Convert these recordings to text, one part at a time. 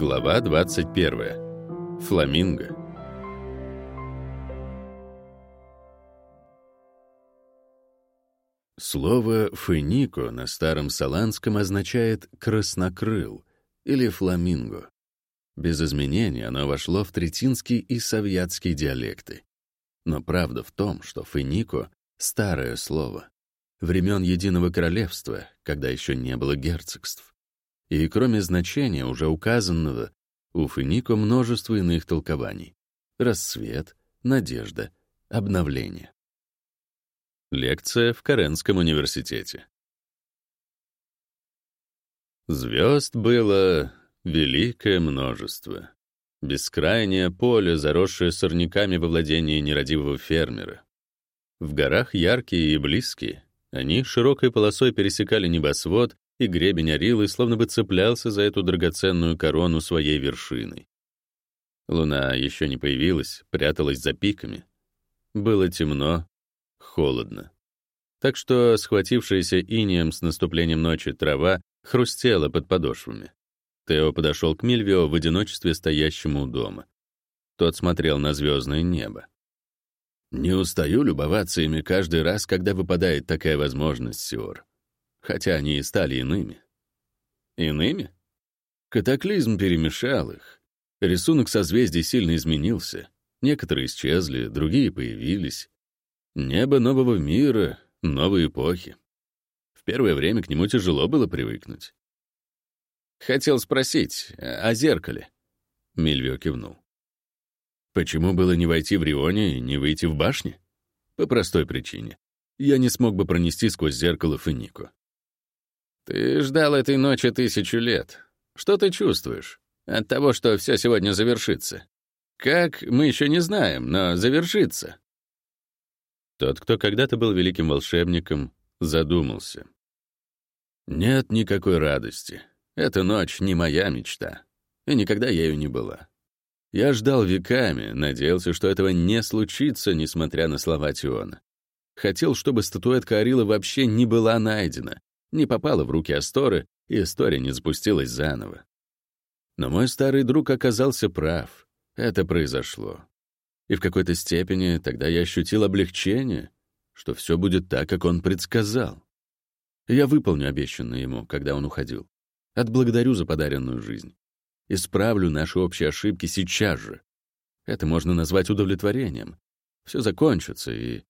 Глава 21. Фламинго. Слово «фенико» на старом саланском означает «краснокрыл» или «фламинго». Без изменений оно вошло в третинский и савьятский диалекты. Но правда в том, что «фенико» — старое слово, времен Единого Королевства, когда еще не было герцогств. И кроме значения, уже указанного, у Фенико множество иных толкований. Рассвет, надежда, обновление. Лекция в Каренском университете. Звезд было великое множество. Бескрайнее поле, заросшее сорняками во владении нерадивого фермера. В горах яркие и близкие, они широкой полосой пересекали небосвод, и гребень Арилы словно бы цеплялся за эту драгоценную корону своей вершиной. Луна еще не появилась, пряталась за пиками. Было темно, холодно. Так что схватившаяся инеем с наступлением ночи трава хрустела под подошвами. Тео подошел к Мильвио в одиночестве стоящему у дома. Тот смотрел на звездное небо. «Не устаю любоваться ими каждый раз, когда выпадает такая возможность, Сиор. Хотя они и стали иными». «Иными?» Катаклизм перемешал их. Рисунок созвездий сильно изменился. Некоторые исчезли, другие появились. Небо нового мира, новой эпохи. В первое время к нему тяжело было привыкнуть. «Хотел спросить о зеркале». Мильвио кивнул. «Почему было не войти в Рионе и не выйти в башне? По простой причине. Я не смог бы пронести сквозь зеркало Фенику. Ты ждал этой ночи тысячу лет. Что ты чувствуешь от того, что все сегодня завершится? Как, мы еще не знаем, но завершится. Тот, кто когда-то был великим волшебником, задумался. Нет никакой радости. Эта ночь не моя мечта, и никогда ею не была. Я ждал веками, надеялся, что этого не случится, несмотря на слова Тиона. Хотел, чтобы статуэтка Арила вообще не была найдена, не попала в руки Асторы, и история не запустилась заново. Но мой старый друг оказался прав. Это произошло. И в какой-то степени тогда я ощутил облегчение, что все будет так, как он предсказал. Я выполню обещанное ему, когда он уходил. Отблагодарю за подаренную жизнь. Исправлю наши общие ошибки сейчас же. Это можно назвать удовлетворением. Все закончится, и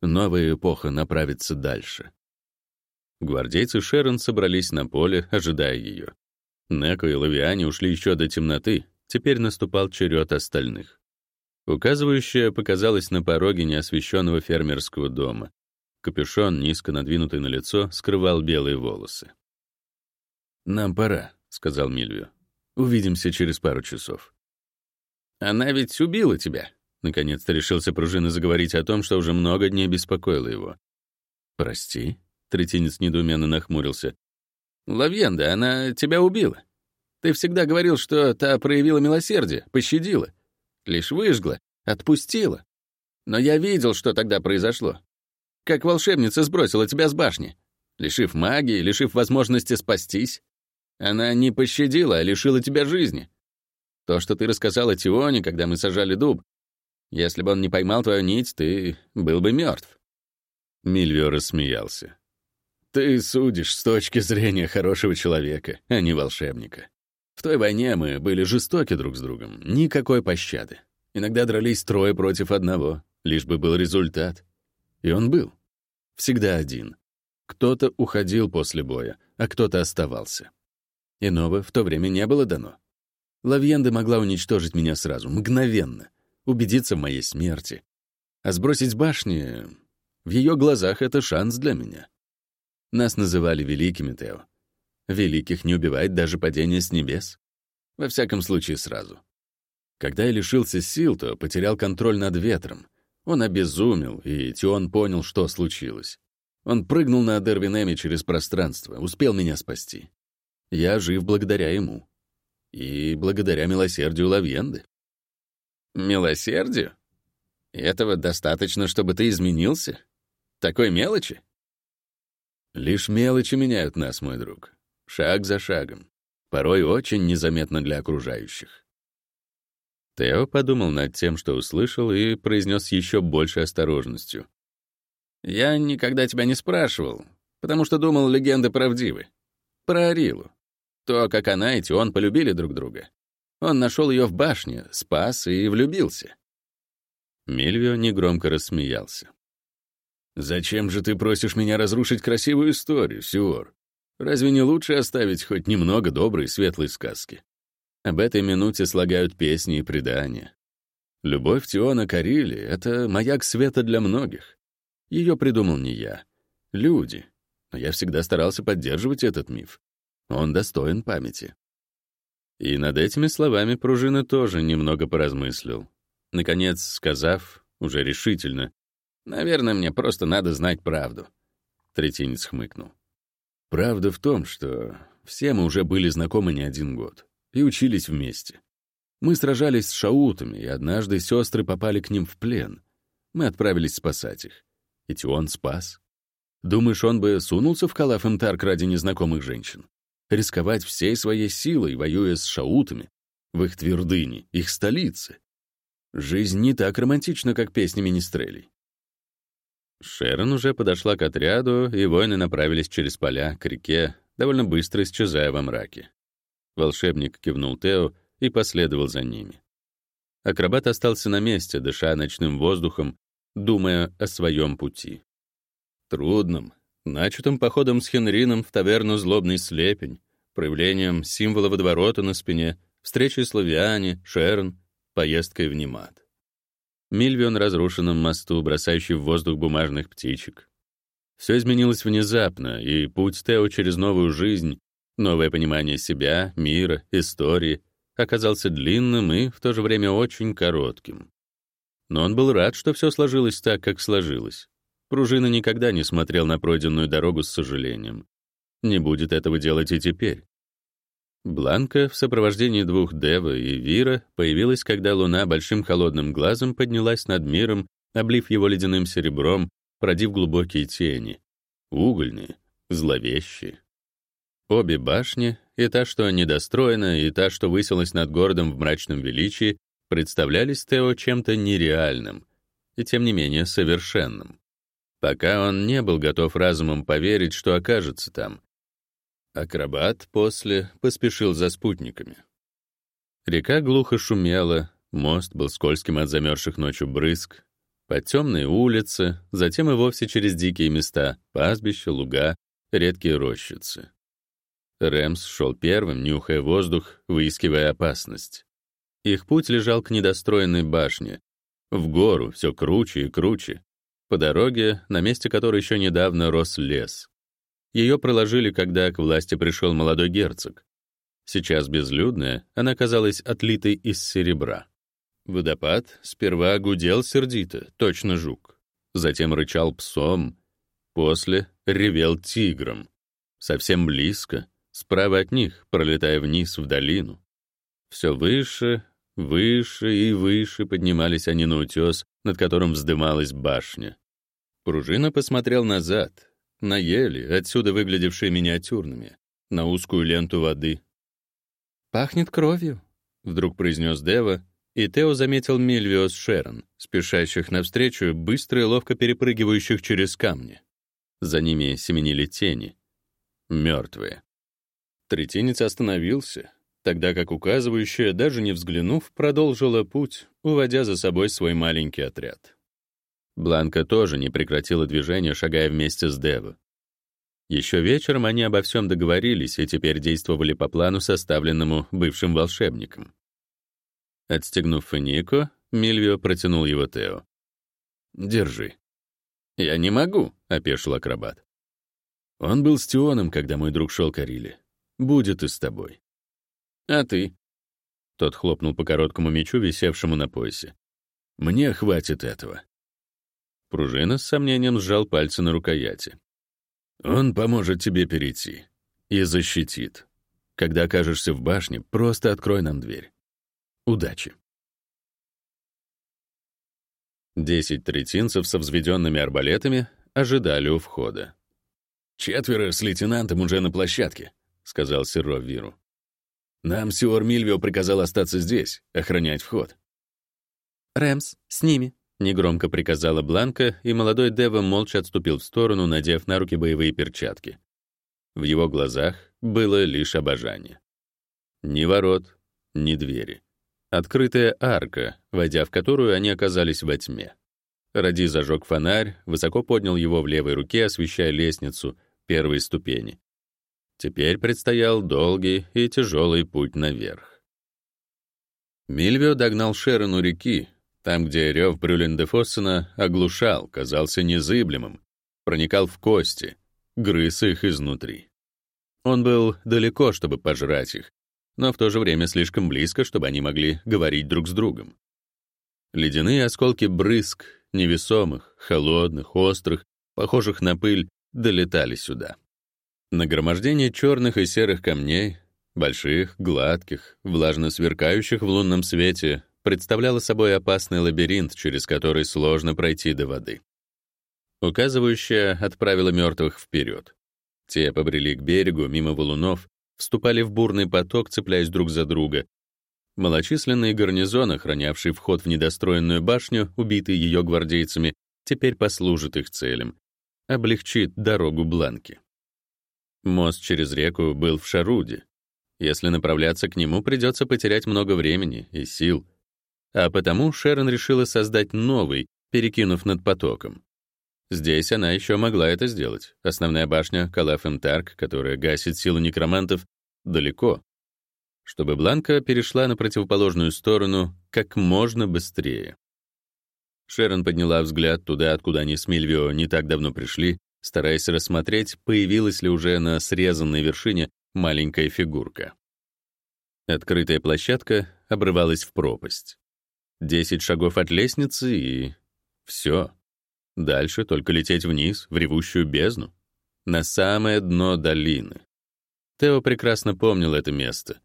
новая эпоха направится дальше. Гвардейцы Шерон собрались на поле, ожидая ее. Неко и Лавиане ушли еще до темноты, теперь наступал черед остальных. Указывающая показалась на пороге неосвещенного фермерского дома. Капюшон, низко надвинутый на лицо, скрывал белые волосы. «Нам пора», — сказал Мильвио. «Увидимся через пару часов». «Она ведь убила тебя», — наконец-то решился пружина заговорить о том, что уже много дней беспокоило его. «Прости», — третинец недоуменно нахмурился. «Лавьенда, она тебя убила. Ты всегда говорил, что та проявила милосердие, пощадила лишь выжгла, отпустила. Но я видел, что тогда произошло. Как волшебница сбросила тебя с башни, лишив магии, лишив возможности спастись. Она не пощадила, а лишила тебя жизни. То, что ты рассказал о Тионе, когда мы сажали дуб, если бы он не поймал твою нить, ты был бы мертв. Мильвио рассмеялся. «Ты судишь с точки зрения хорошего человека, а не волшебника. В той войне мы были жестоки друг с другом, никакой пощады. Иногда дрались трое против одного, лишь бы был результат. И он был. Всегда один. Кто-то уходил после боя, а кто-то оставался. Иного в то время не было дано. Лавьенда могла уничтожить меня сразу, мгновенно, убедиться в моей смерти. А сбросить башни... В ее глазах это шанс для меня. Нас называли великими, Тео. Великих не убивает даже падение с небес. Во всяком случае, сразу. Когда я лишился сил, то потерял контроль над ветром. Он обезумел, и Тион понял, что случилось. Он прыгнул на Адервинеме через пространство, успел меня спасти. Я жив благодаря ему. И благодаря милосердию Лавьенды. Милосердию? Этого достаточно, чтобы ты изменился? Такой мелочи? Лишь мелочи меняют нас, мой друг шаг за шагом. порой очень незаметно для окружающих. Тео подумал над тем, что услышал, и произнес еще большей осторожностью. «Я никогда тебя не спрашивал, потому что думал, легенды правдивы. Про Арилу. То, как она и Тион полюбили друг друга. Он нашел ее в башне, спас и влюбился». Мильвио негромко рассмеялся. «Зачем же ты просишь меня разрушить красивую историю, Сиор? Разве не лучше оставить хоть немного доброй светлой сказки? Об этой минуте слагают песни и предания. Любовь Тиона Карили — это маяк света для многих. Ее придумал не я. Люди. Но я всегда старался поддерживать этот миф. Он достоин памяти. И над этими словами пружина тоже немного поразмыслил. Наконец, сказав, уже решительно, «Наверное, мне просто надо знать правду». Третинец хмыкнул. «Правда в том, что все мы уже были знакомы не один год и учились вместе. Мы сражались с шаутами, и однажды сестры попали к ним в плен. Мы отправились спасать их. И Тион спас. Думаешь, он бы сунулся в Калаф-Эмтарк ради незнакомых женщин? Рисковать всей своей силой, воюя с шаутами, в их твердыне, их столице? Жизнь не так романтична, как песни министрелей. Шерон уже подошла к отряду, и воины направились через поля к реке, довольно быстро исчезая во мраке. Волшебник кивнул Тео и последовал за ними. Акробат остался на месте, дыша ночным воздухом, думая о своем пути. Трудным, начатым походом с Хенрином в таверну «Злобный слепень», проявлением символа водоворота на спине, встречей с Лавиане, Шерон, поездкой в Немат. Мильвион разрушенном мосту, бросающий в воздух бумажных птичек. Все изменилось внезапно, и путь Тео через новую жизнь, новое понимание себя, мира, истории оказался длинным и в то же время очень коротким. Но он был рад, что все сложилось так, как сложилось. Пружина никогда не смотрел на пройденную дорогу с сожалением. Не будет этого делать и теперь. Бланка в сопровождении двух Дева и Вира появилась, когда луна большим холодным глазом поднялась над миром, облив его ледяным серебром, продив глубокие тени. Угольные, зловещие. Обе башни, и та, что недостроена, и та, что высилась над городом в мрачном величии, представлялись Тео чем-то нереальным и, тем не менее, совершенным. Пока он не был готов разумом поверить, что окажется там, Акробат после поспешил за спутниками. Река глухо шумела, мост был скользким от замерзших ночью брызг, по темные улицы, затем и вовсе через дикие места, пастбища, луга, редкие рощицы. Рэмс шел первым, нюхая воздух, выискивая опасность. Их путь лежал к недостроенной башне, в гору, все круче и круче, по дороге, на месте которой еще недавно рос лес. Ее проложили, когда к власти пришел молодой герцог. Сейчас безлюдная, она казалась отлитой из серебра. Водопад сперва гудел сердито, точно жук. Затем рычал псом. После ревел тигром. Совсем близко, справа от них, пролетая вниз в долину. Все выше, выше и выше поднимались они на утес, над которым вздымалась башня. Пружина посмотрел назад, на ели, отсюда выглядевшие миниатюрными, на узкую ленту воды. «Пахнет кровью», — вдруг произнес Дева, и Тео заметил Мильвио с Шерон, спешащих навстречу, быстро и ловко перепрыгивающих через камни. За ними семенили тени. Мертвые. Третинец остановился, тогда как указывающая, даже не взглянув, продолжила путь, уводя за собой свой маленький отряд. Бланка тоже не прекратила движение, шагая вместе с Дево. Еще вечером они обо всем договорились и теперь действовали по плану, составленному бывшим волшебником. Отстегнув фанико, Мильвио протянул его Тео. «Держи». «Я не могу», — опешил акробат. «Он был с Тионом, когда мой друг шел к Ариле. Будет и с тобой». «А ты?» Тот хлопнул по короткому мечу, висевшему на поясе. «Мне хватит этого». Пружина с сомнением сжал пальцы на рукояти. «Он поможет тебе перейти и защитит. Когда окажешься в башне, просто открой нам дверь. Удачи!» Десять третинцев со взведенными арбалетами ожидали у входа. «Четверо с лейтенантом уже на площадке», — сказал Серро Виру. Нам Сиор Мильвио приказал остаться здесь, охранять вход. «Рэмс, с ними», — негромко приказала Бланка, и молодой Дева молча отступил в сторону, надев на руки боевые перчатки. В его глазах было лишь обожание. Ни ворот, ни двери. Открытая арка, войдя в которую они оказались во тьме. Ради зажег фонарь, высоко поднял его в левой руке, освещая лестницу, первые ступени. Теперь предстоял долгий и тяжелый путь наверх. Мильвио догнал Шерон у реки, там, где рев Брюлен-де-Фоссена оглушал, казался незыблемым, проникал в кости, грыз их изнутри. Он был далеко, чтобы пожрать их, но в то же время слишком близко, чтобы они могли говорить друг с другом. Ледяные осколки брызг, невесомых, холодных, острых, похожих на пыль, долетали сюда. Нагромождение черных и серых камней, больших, гладких, влажно сверкающих в лунном свете, представляло собой опасный лабиринт, через который сложно пройти до воды. Указывающая отправила мертвых вперед. Те побрели к берегу мимо валунов, вступали в бурный поток, цепляясь друг за друга. Малочисленный гарнизон, охранявший вход в недостроенную башню, убитый ее гвардейцами, теперь послужит их целям, облегчит дорогу Бланки. Мост через реку был в Шаруде. Если направляться к нему, придется потерять много времени и сил. А потому Шерон решила создать новый, перекинув над потоком. Здесь она еще могла это сделать. Основная башня Калаф-Эмтарк, которая гасит силу некромантов, далеко. Чтобы Бланка перешла на противоположную сторону как можно быстрее. Шерон подняла взгляд туда, откуда они с Мильвио не так давно пришли, стараясь рассмотреть, появилась ли уже на срезанной вершине маленькая фигурка. Открытая площадка обрывалась в пропасть. Десять шагов от лестницы и... все. Дальше только лететь вниз, в ревущую бездну, на самое дно долины. Тео прекрасно помнил это место,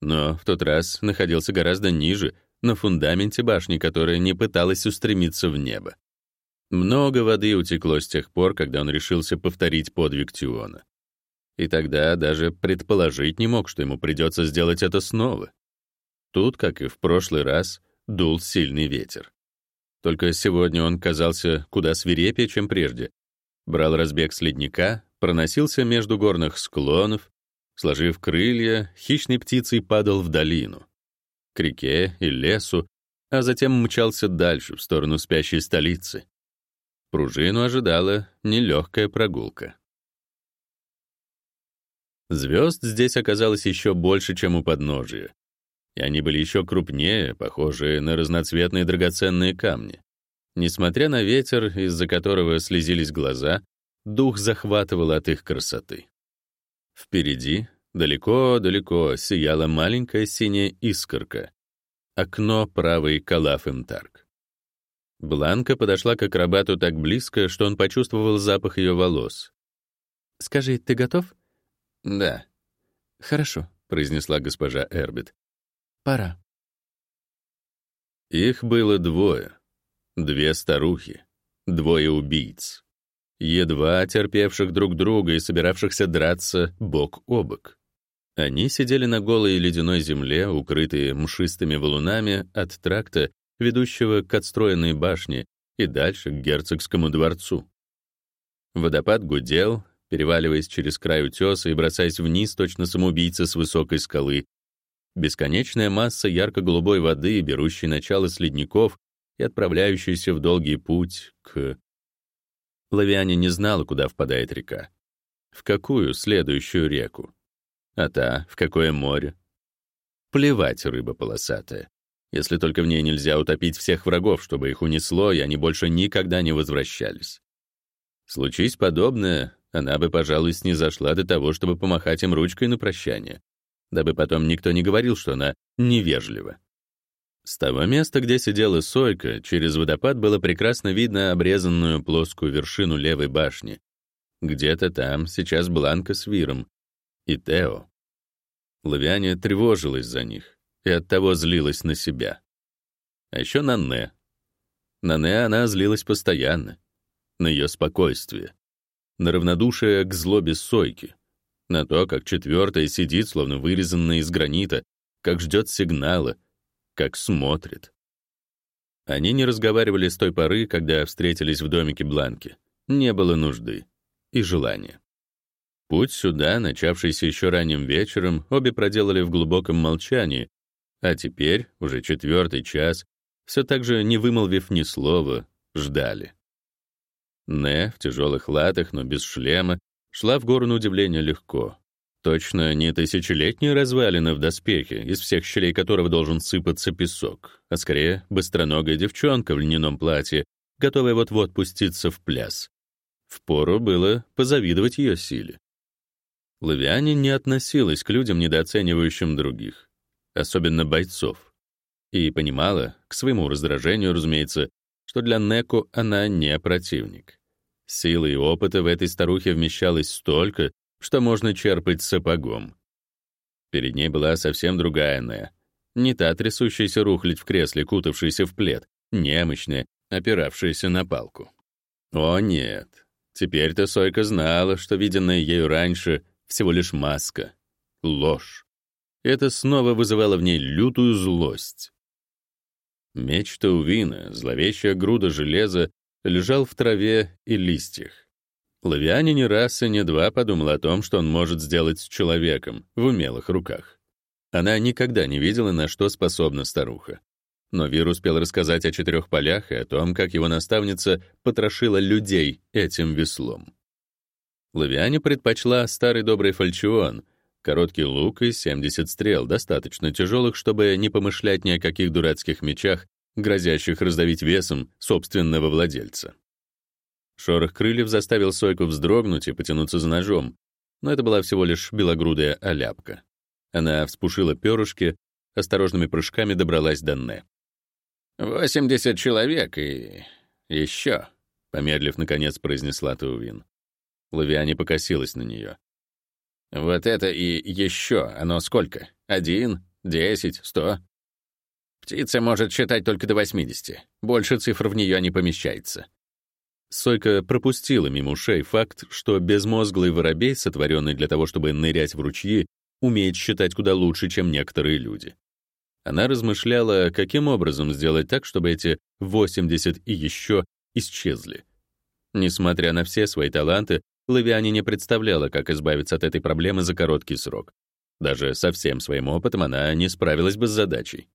но в тот раз находился гораздо ниже, на фундаменте башни, которая не пыталась устремиться в небо. Много воды утекло с тех пор, когда он решился повторить подвиг Тиона. И тогда даже предположить не мог, что ему придется сделать это снова. Тут, как и в прошлый раз, дул сильный ветер. Только сегодня он казался куда свирепее, чем прежде. Брал разбег с ледника, проносился между горных склонов, сложив крылья, хищной птицей падал в долину, к реке и лесу, а затем мчался дальше, в сторону спящей столицы. Пружину ожидала нелегкая прогулка. Звезд здесь оказалось еще больше, чем у подножия. И они были еще крупнее, похожие на разноцветные драгоценные камни. Несмотря на ветер, из-за которого слезились глаза, дух захватывал от их красоты. Впереди, далеко-далеко, сияла маленькая синяя искорка. Окно правый Калаф-Имтарк. Бланка подошла к акробату так близко, что он почувствовал запах ее волос. «Скажи, ты готов?» «Да». «Хорошо», — произнесла госпожа Эрбит. «Пора». Их было двое. Две старухи. Двое убийц. Едва терпевших друг друга и собиравшихся драться бок о бок. Они сидели на голой ледяной земле, укрытые мшистыми валунами от тракта, ведущего к отстроенной башне и дальше к герцогскому дворцу. Водопад гудел, переваливаясь через край утеса и бросаясь вниз, точно самоубийца с высокой скалы. Бесконечная масса ярко-голубой воды, берущей начало с ледников и отправляющейся в долгий путь к... Лавиане не знала, куда впадает река. В какую следующую реку? А та, в какое море? Плевать, рыба полосатая если только в ней нельзя утопить всех врагов, чтобы их унесло, и они больше никогда не возвращались. Случись подобное, она бы, пожалуй, снизошла до того, чтобы помахать им ручкой на прощание, дабы потом никто не говорил, что она невежлива. С того места, где сидела Сойка, через водопад было прекрасно видно обрезанную плоскую вершину левой башни. Где-то там сейчас Бланка с Виром и Тео. Лавиане тревожилась за них и оттого злилась на себя. А еще на Не. На Не она злилась постоянно. На ее спокойствие. На равнодушие к злобе Сойки. На то, как четвертая сидит, словно вырезанная из гранита, как ждет сигнала, как смотрит. Они не разговаривали с той поры, когда встретились в домике Бланки. Не было нужды и желания. Путь сюда, начавшийся еще ранним вечером, обе проделали в глубоком молчании, а теперь, уже четвертый час, все так же, не вымолвив ни слова, ждали. Не в тяжелых латах, но без шлема, шла в гору на удивление легко. Точно не тысячелетняя развалина в доспехе, из всех щелей которого должен сыпаться песок, а скорее быстроногая девчонка в льняном платье, готовая вот-вот пуститься в пляс. Впору было позавидовать ее силе. Лавиане не относилась к людям, недооценивающим других, особенно бойцов, и понимала, к своему раздражению, разумеется, что для Неку она не противник. Силы и опыта в этой старухе вмещалось столько, что можно черпать сапогом. Перед ней была совсем другая Не. Не та трясущаяся рухлядь в кресле, кутавшаяся в плед, немощная, опиравшаяся на палку. О нет, теперь-то Сойка знала, что виденное ею раньше всего лишь маска, ложь. Это снова вызывало в ней лютую злость. Меч Таувина, зловещая груда железа, лежал в траве и листьях. Лавиане не раз и не два подумал о том, что он может сделать с человеком в умелых руках. Она никогда не видела, на что способна старуха. Но Вир успел рассказать о четырех полях и о том, как его наставница потрошила людей этим веслом. Лавиане предпочла старый добрый фальчион, короткий лук и 70 стрел, достаточно тяжелых, чтобы не помышлять ни о каких дурацких мечах, грозящих раздавить весом собственного владельца. Шорох крыльев заставил Сойку вздрогнуть и потянуться за ножом, но это была всего лишь белогрудая оляпка. Она вспушила перышки, осторожными прыжками добралась до Нне. «Восемьдесят человек и... еще», — помедлив, наконец, произнесла Таувин. Лавиане покосилась на нее. «Вот это и еще, оно сколько? Один? Десять? Сто?» «Птица может считать только до восьмидесяти. Больше цифр в нее не помещается». Сойка пропустила мимо ушей факт, что безмозглый воробей, сотворенный для того, чтобы нырять в ручьи, умеет считать куда лучше, чем некоторые люди. Она размышляла, каким образом сделать так, чтобы эти 80 и еще исчезли. Несмотря на все свои таланты, Лавиане не представляла, как избавиться от этой проблемы за короткий срок. Даже со всем своим опытом она не справилась бы с задачей.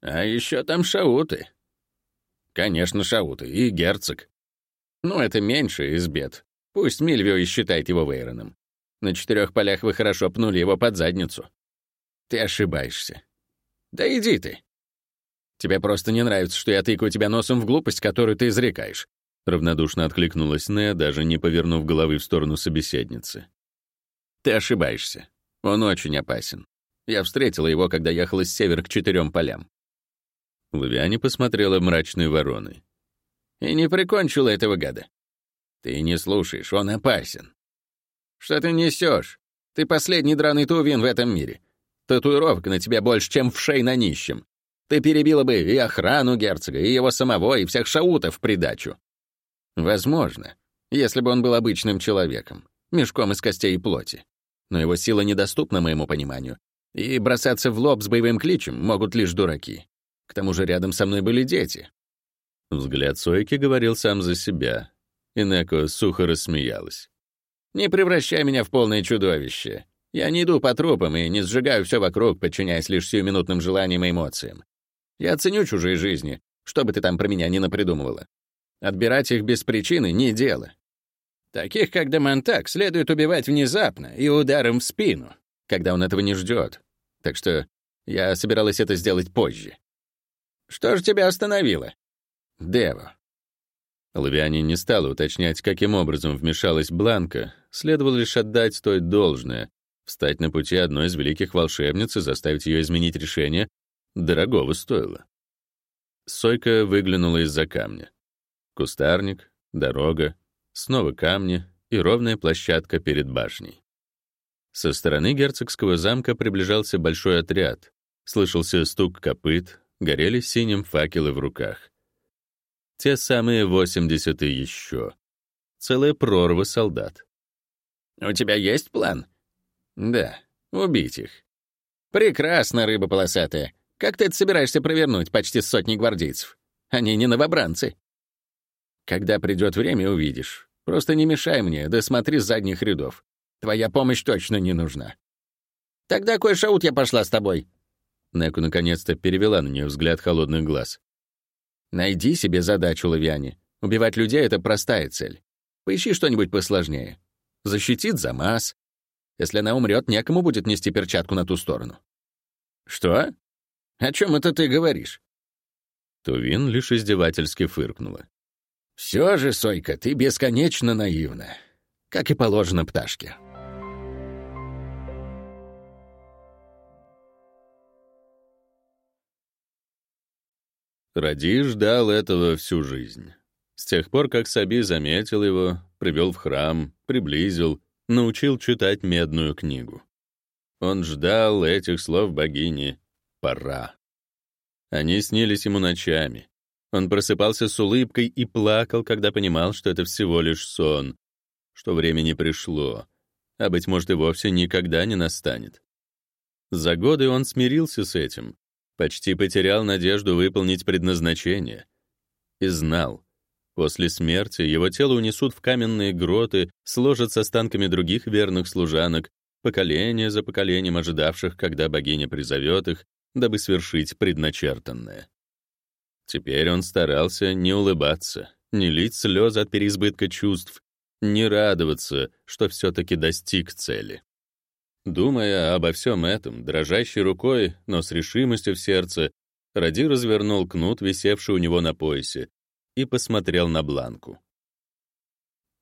А еще там шауты. Конечно, шауты. И герцог. Ну, это меньше из бед. Пусть Мильвио и считает его Вейроном. На четырех полях вы хорошо пнули его под задницу. Ты ошибаешься. Да иди ты. Тебе просто не нравится, что я тыкаю тебя носом в глупость, которую ты изрекаешь. Равнодушно откликнулась Нея, даже не повернув головы в сторону собеседницы. «Ты ошибаешься. Он очень опасен. Я встретила его, когда ехала с севера к четырем полям». Лавиане посмотрела мрачной вороной. «И не прикончила этого гада. Ты не слушаешь, он опасен. Что ты несешь? Ты последний драный тувин в этом мире. Татуировка на тебе больше, чем в шей на нищем. Ты перебила бы и охрану герцога, и его самого, и всех шаутов в придачу. Возможно, если бы он был обычным человеком, мешком из костей и плоти. Но его сила недоступна моему пониманию, и бросаться в лоб с боевым кличем могут лишь дураки. К тому же рядом со мной были дети. Взгляд Сойки говорил сам за себя. Инеко сухо рассмеялась. «Не превращай меня в полное чудовище. Я не иду по трупам и не сжигаю все вокруг, подчиняясь лишь сиюминутным желаниям и эмоциям. Я ценю чужие жизни, что бы ты там про меня ни напридумывала. Отбирать их без причины — не дело. Таких, как Демонтак, следует убивать внезапно и ударом в спину, когда он этого не ждет. Так что я собиралась это сделать позже. Что же тебя остановило? Дева. Лавиане не стала уточнять, каким образом вмешалась Бланка, следовало лишь отдать той должное. Встать на пути одной из великих волшебниц и заставить ее изменить решение дорогого стоило. Сойка выглянула из-за камня. Кустарник, дорога, снова камни и ровная площадка перед башней. Со стороны герцогского замка приближался большой отряд. Слышался стук копыт, горели синим факелы в руках. Те самые 80 и еще. Целая прорва солдат. У тебя есть план? Да, убить их. Прекрасно, рыба полосатая. Как ты это собираешься провернуть почти сотни гвардейцев? Они не новобранцы. Когда придет время, увидишь. Просто не мешай мне, да смотри с задних рядов. Твоя помощь точно не нужна. Тогда кое шаут я пошла с тобой. Неку наконец-то перевела на нее взгляд холодных глаз. Найди себе задачу, Лавиане. Убивать людей — это простая цель. Поищи что-нибудь посложнее. Защитит Замас. Если она умрет, некому будет нести перчатку на ту сторону. Что? О чем это ты говоришь? Тувин лишь издевательски фыркнула. Все же, Сойка, ты бесконечно наивна. Как и положено пташке. Ради ждал этого всю жизнь. С тех пор, как Саби заметил его, привел в храм, приблизил, научил читать медную книгу. Он ждал этих слов богини «пора». Они снились ему ночами. Он просыпался с улыбкой и плакал, когда понимал, что это всего лишь сон, что время не пришло, а, быть может, и вовсе никогда не настанет. За годы он смирился с этим, почти потерял надежду выполнить предназначение и знал, после смерти его тело унесут в каменные гроты, сложат с останками других верных служанок, поколения за поколением ожидавших, когда богиня призовет их, дабы свершить предначертанное. Теперь он старался не улыбаться, не лить слезы от переизбытка чувств, не радоваться, что все-таки достиг цели. Думая обо всем этом, дрожащей рукой, но с решимостью в сердце, Ради развернул кнут, висевший у него на поясе, и посмотрел на Бланку.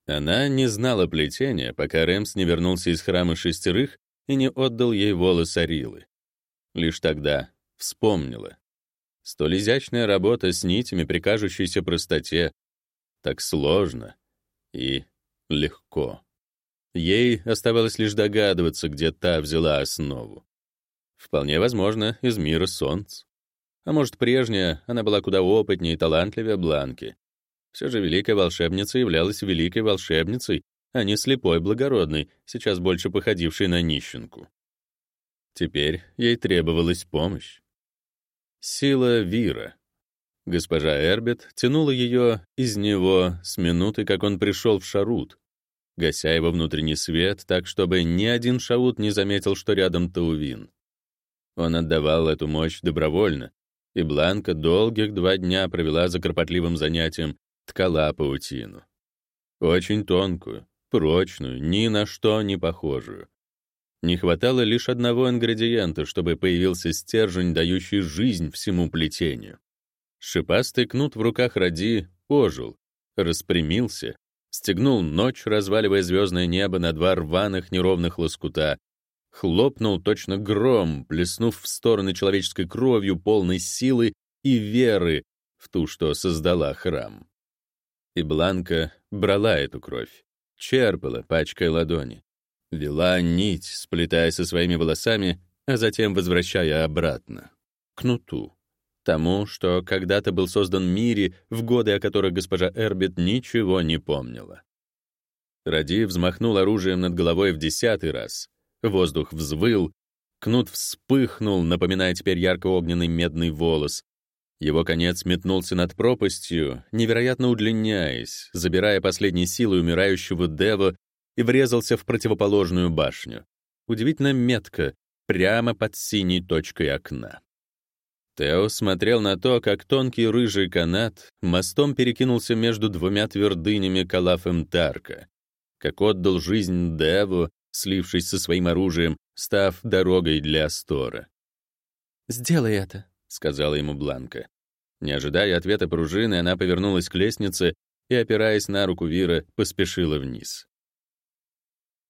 Она не знала плетения, пока Рэмс не вернулся из храма шестерых и не отдал ей волос Арилы. Лишь тогда вспомнила. Столь изящная работа с нитями при кажущейся простоте так сложно и легко. Ей оставалось лишь догадываться, где та взяла основу. Вполне возможно, из мира солнц. А может, прежняя, она была куда опытнее и талантливее Бланки. Все же великая волшебница являлась великой волшебницей, а не слепой благородной, сейчас больше походившей на нищенку. Теперь ей требовалась помощь. Сила Вира. Госпожа Эрбит тянула ее из него с минуты, как он пришел в Шарут, гася его внутренний свет так, чтобы ни один шаут не заметил, что рядом Таувин. Он отдавал эту мощь добровольно, и Бланка долгих два дня провела за кропотливым занятием, ткала паутину. Очень тонкую, прочную, ни на что не похожую. Не хватало лишь одного ингредиента, чтобы появился стержень, дающий жизнь всему плетению. Шипастый кнут в руках Ради ожил, распрямился стегнул ночь, разваливая звездное небо на два рваных неровных лоскута, хлопнул точно гром, плеснув в стороны человеческой кровью полной силы и веры в ту, что создала храм. И Бланка брала эту кровь, черпала, пачкая ладони, вела нить, сплетая со своими волосами, а затем возвращая обратно, к нуту тому, что когда-то был создан мире, в годы о которых госпожа Эрбит ничего не помнила. Ради взмахнул оружием над головой в десятый раз. Воздух взвыл, кнут вспыхнул, напоминая теперь ярко-огненный медный волос. Его конец метнулся над пропастью, невероятно удлиняясь, забирая последние силы умирающего Дева и врезался в противоположную башню. Удивительно метко, прямо под синей точкой окна. Тео смотрел на то, как тонкий рыжий канат мостом перекинулся между двумя твердынями Калафем Тарка, как отдал жизнь Деву, слившись со своим оружием, став дорогой для Астора. «Сделай это», — сказала ему Бланка. Не ожидая ответа пружины, она повернулась к лестнице и, опираясь на руку Вира, поспешила вниз.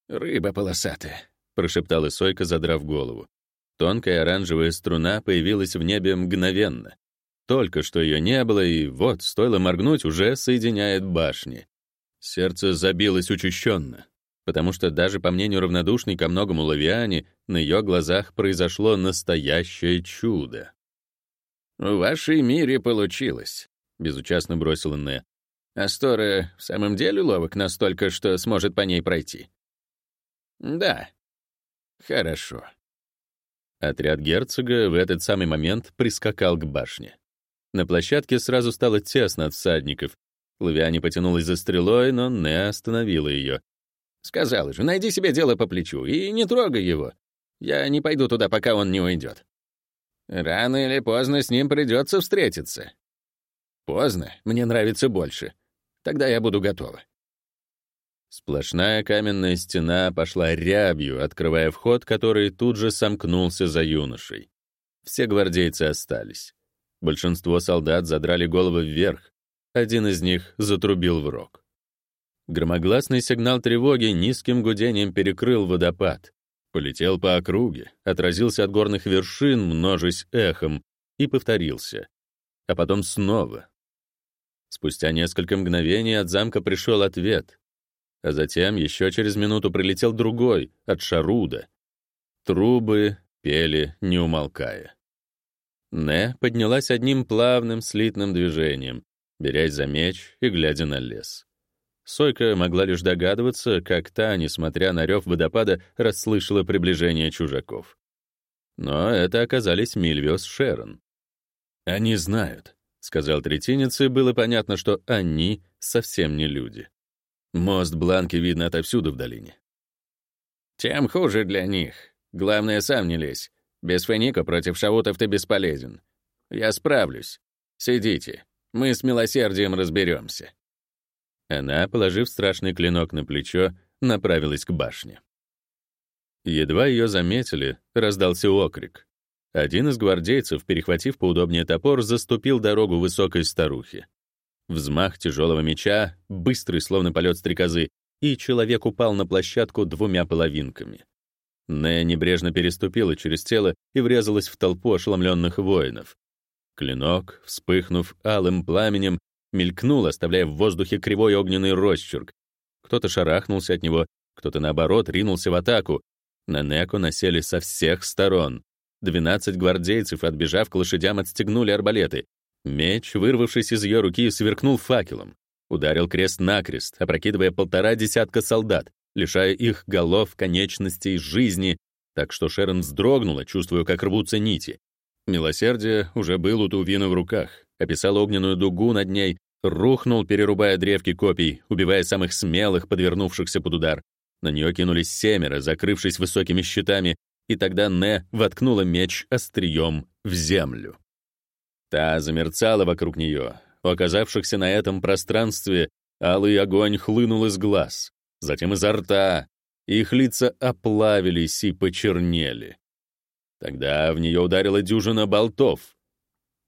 «Рыба полосатая», — прошептала Сойка, задрав голову. Тонкая оранжевая струна появилась в небе мгновенно. Только что ее не было, и вот, стоило моргнуть, уже соединяет башни. Сердце забилось учащенно, потому что даже по мнению равнодушной ко многому Лавиане, на ее глазах произошло настоящее чудо. «В вашей мире получилось», — безучастно бросил Инне. «Астора в самом деле ловок настолько, что сможет по ней пройти?» Да. Хорошо. Отряд герцога в этот самый момент прискакал к башне. На площадке сразу стало тесно от всадников. Лавиане потянулась за стрелой, но не остановила ее. «Сказала же, найди себе дело по плечу и не трогай его. Я не пойду туда, пока он не уйдет. Рано или поздно с ним придется встретиться. Поздно, мне нравится больше. Тогда я буду готова». Сплошная каменная стена пошла рябью, открывая вход, который тут же сомкнулся за юношей. Все гвардейцы остались. Большинство солдат задрали головы вверх. Один из них затрубил в рог. Громогласный сигнал тревоги низким гудением перекрыл водопад. Полетел по округе, отразился от горных вершин, множась эхом, и повторился. А потом снова. Спустя несколько мгновений от замка пришел ответ. А затем еще через минуту прилетел другой, от Шаруда. Трубы пели, не умолкая. Не поднялась одним плавным слитным движением, берясь за меч и глядя на лес. Сойка могла лишь догадываться, как та, несмотря на рев водопада, расслышала приближение чужаков. Но это оказались Мильвио Шерон. «Они знают», — сказал третинец, и было понятно, что они совсем не люди. Мост Бланки видно отовсюду в долине. «Тем хуже для них. Главное, сам не лезь. Без Феника против шаутов ты бесполезен. Я справлюсь. Сидите. Мы с милосердием разберемся. Она, положив страшный клинок на плечо, направилась к башне. Едва ее заметили, раздался окрик. Один из гвардейцев, перехватив поудобнее топор, заступил дорогу высокой старухе. Взмах тяжелого меча, быстрый, словно полет стрекозы, и человек упал на площадку двумя половинками. Нея небрежно переступила через тело и врезалась в толпу ошеломленных воинов. Клинок, вспыхнув алым пламенем, мелькнул, оставляя в воздухе кривой огненный росчерк. Кто-то шарахнулся от него, кто-то, наоборот, ринулся в атаку. На Неку насели со всех сторон. Двенадцать гвардейцев, отбежав к лошадям, отстегнули арбалеты. Меч, вырвавшись из ее руки, сверкнул факелом. Ударил крест-накрест, опрокидывая полтора десятка солдат лишая их голов, конечностей, жизни, так что Шерон вздрогнула, чувствуя, как рвутся нити. Милосердие уже был у Тувина в руках, описал огненную дугу над ней, рухнул, перерубая древки копий, убивая самых смелых, подвернувшихся под удар. На нее кинулись семеро, закрывшись высокими щитами, и тогда Не воткнула меч острием в землю. Та замерцала вокруг нее. У оказавшихся на этом пространстве алый огонь хлынул из глаз затем изо рта. Их лица оплавились и почернели. Тогда в нее ударила дюжина болтов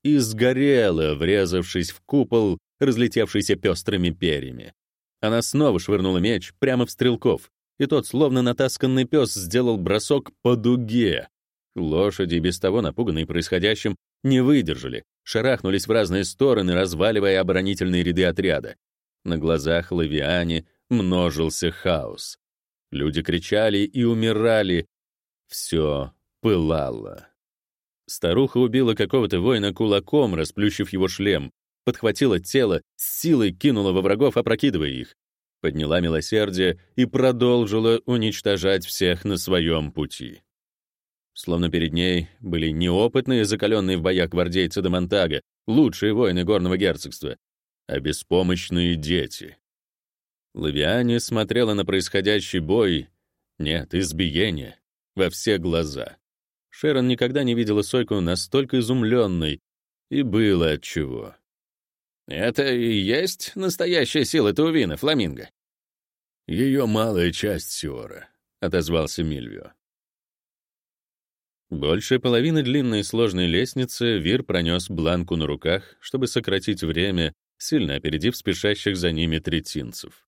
и сгорела, врезавшись в купол, разлетевшийся пестрыми перьями. Она снова швырнула меч прямо в стрелков, и тот, словно натасканный пес, сделал бросок по дуге. Лошади, без того напуганные происходящим, не выдержали, шарахнулись в разные стороны, разваливая оборонительные ряды отряда. На глазах Лавиане множился хаос. Люди кричали и умирали. Все пылало. Старуха убила какого-то воина кулаком, расплющив его шлем, подхватила тело, с силой кинула во врагов, опрокидывая их, подняла милосердие и продолжила уничтожать всех на своем пути. Словно перед ней были неопытные, закаленные в боях гвардейцы де Монтага, лучшие воины горного герцогства, а беспомощные дети. Лавиане смотрела на происходящий бой, нет, избиение, во все глаза. Шерон никогда не видела Сойку настолько изумленной, и было отчего. «Это и есть настоящая сила Тувина, Фламинго?» «Ее малая часть, Сиора», — отозвался Мильвио. Больше половины длинной сложной лестницы Вир пронес Бланку на руках, чтобы сократить время, сильно опередив спешащих за ними третинцев.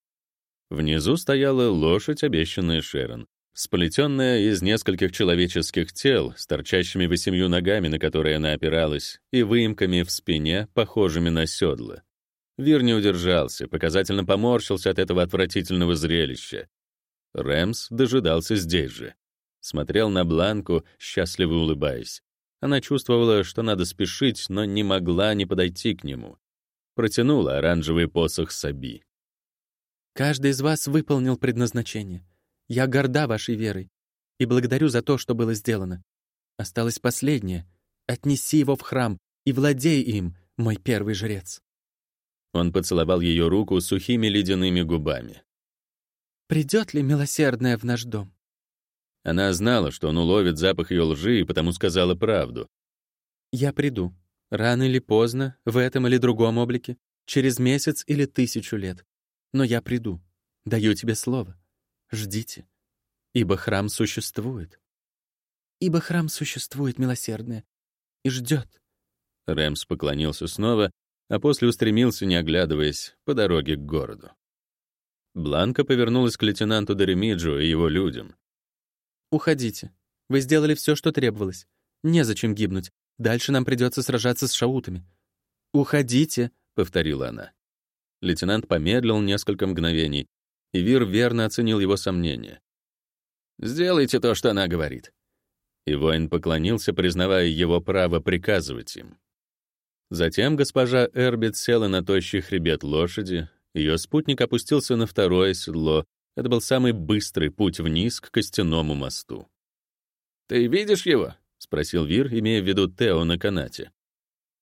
Внизу стояла лошадь, обещанная Шерон, сплетенная из нескольких человеческих тел, с торчащими восемью ногами, на которые она опиралась, и выемками в спине, похожими на седла. Вир не удержался, показательно поморщился от этого отвратительного зрелища. Рэмс дожидался здесь же. Смотрел на Бланку, счастливо улыбаясь. Она чувствовала, что надо спешить, но не могла не подойти к нему. Протянула оранжевый посох Саби. Каждый из вас выполнил предназначение. Я горда вашей верой и благодарю за то, что было сделано. Осталось последнее. Отнеси его в храм и владей им, мой первый жрец». Он поцеловал ее руку сухими ледяными губами. «Придет ли милосердная в наш дом?» Она знала, что он уловит запах ее лжи, и потому сказала правду. «Я приду. Рано или поздно, в этом или другом облике, через месяц или тысячу лет. Но я приду. Даю тебе слово. Ждите. Ибо храм существует. Ибо храм существует, милосердное, и ждет. Рэмс поклонился снова, а после устремился, не оглядываясь, по дороге к городу. Бланка повернулась к лейтенанту Деремиджу и его людям. «Уходите. Вы сделали все, что требовалось. Незачем гибнуть. Дальше нам придется сражаться с шаутами. Уходите», — повторила она. Лейтенант помедлил несколько мгновений, и Вир верно оценил его сомнения. «Сделайте то, что она говорит». И воин поклонился, признавая его право приказывать им. Затем госпожа Эрбит села на тощий хребет лошади, ее спутник опустился на второе седло. Это был самый быстрый путь вниз к костяному мосту. «Ты видишь его?» — спросил Вир, имея в виду Тео на канате.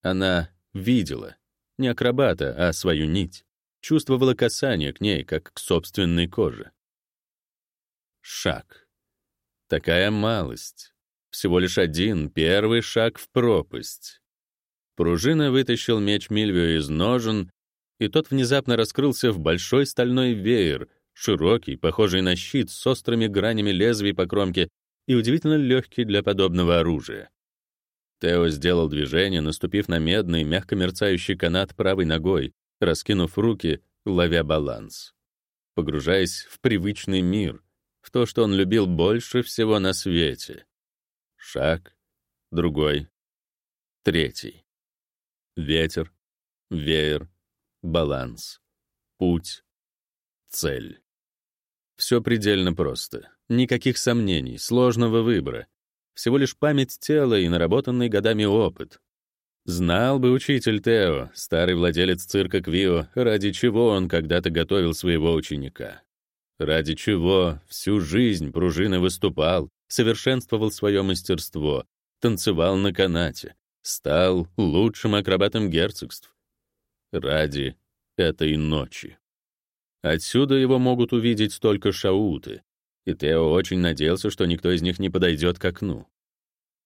Она видела. Не акробата, а свою нить. Чувствовала касание к ней, как к собственной коже. Шаг. Такая малость. Всего лишь один, первый шаг в пропасть. Пружина вытащил меч Мильвио из ножен, и тот внезапно раскрылся в большой стальной веер, широкий, похожий на щит с острыми гранями лезвий по кромке и удивительно легкий для подобного оружия. Тео сделал движение, наступив на медный, мягко мерцающий канат правой ногой, раскинув руки, ловя баланс. Погружаясь в привычный мир, в то, что он любил больше всего на свете. Шаг, другой, третий. Ветер, веер, баланс, путь, цель. Все предельно просто. Никаких сомнений, сложного выбора. Всего лишь память тела и наработанный годами опыт. Знал бы учитель Тео, старый владелец цирка Квио, ради чего он когда-то готовил своего ученика. Ради чего всю жизнь пружина выступал, совершенствовал свое мастерство, танцевал на канате, стал лучшим акробатом герцогств. Ради этой ночи. Отсюда его могут увидеть только шауты, и Тео очень надеялся, что никто из них не подойдет к окну.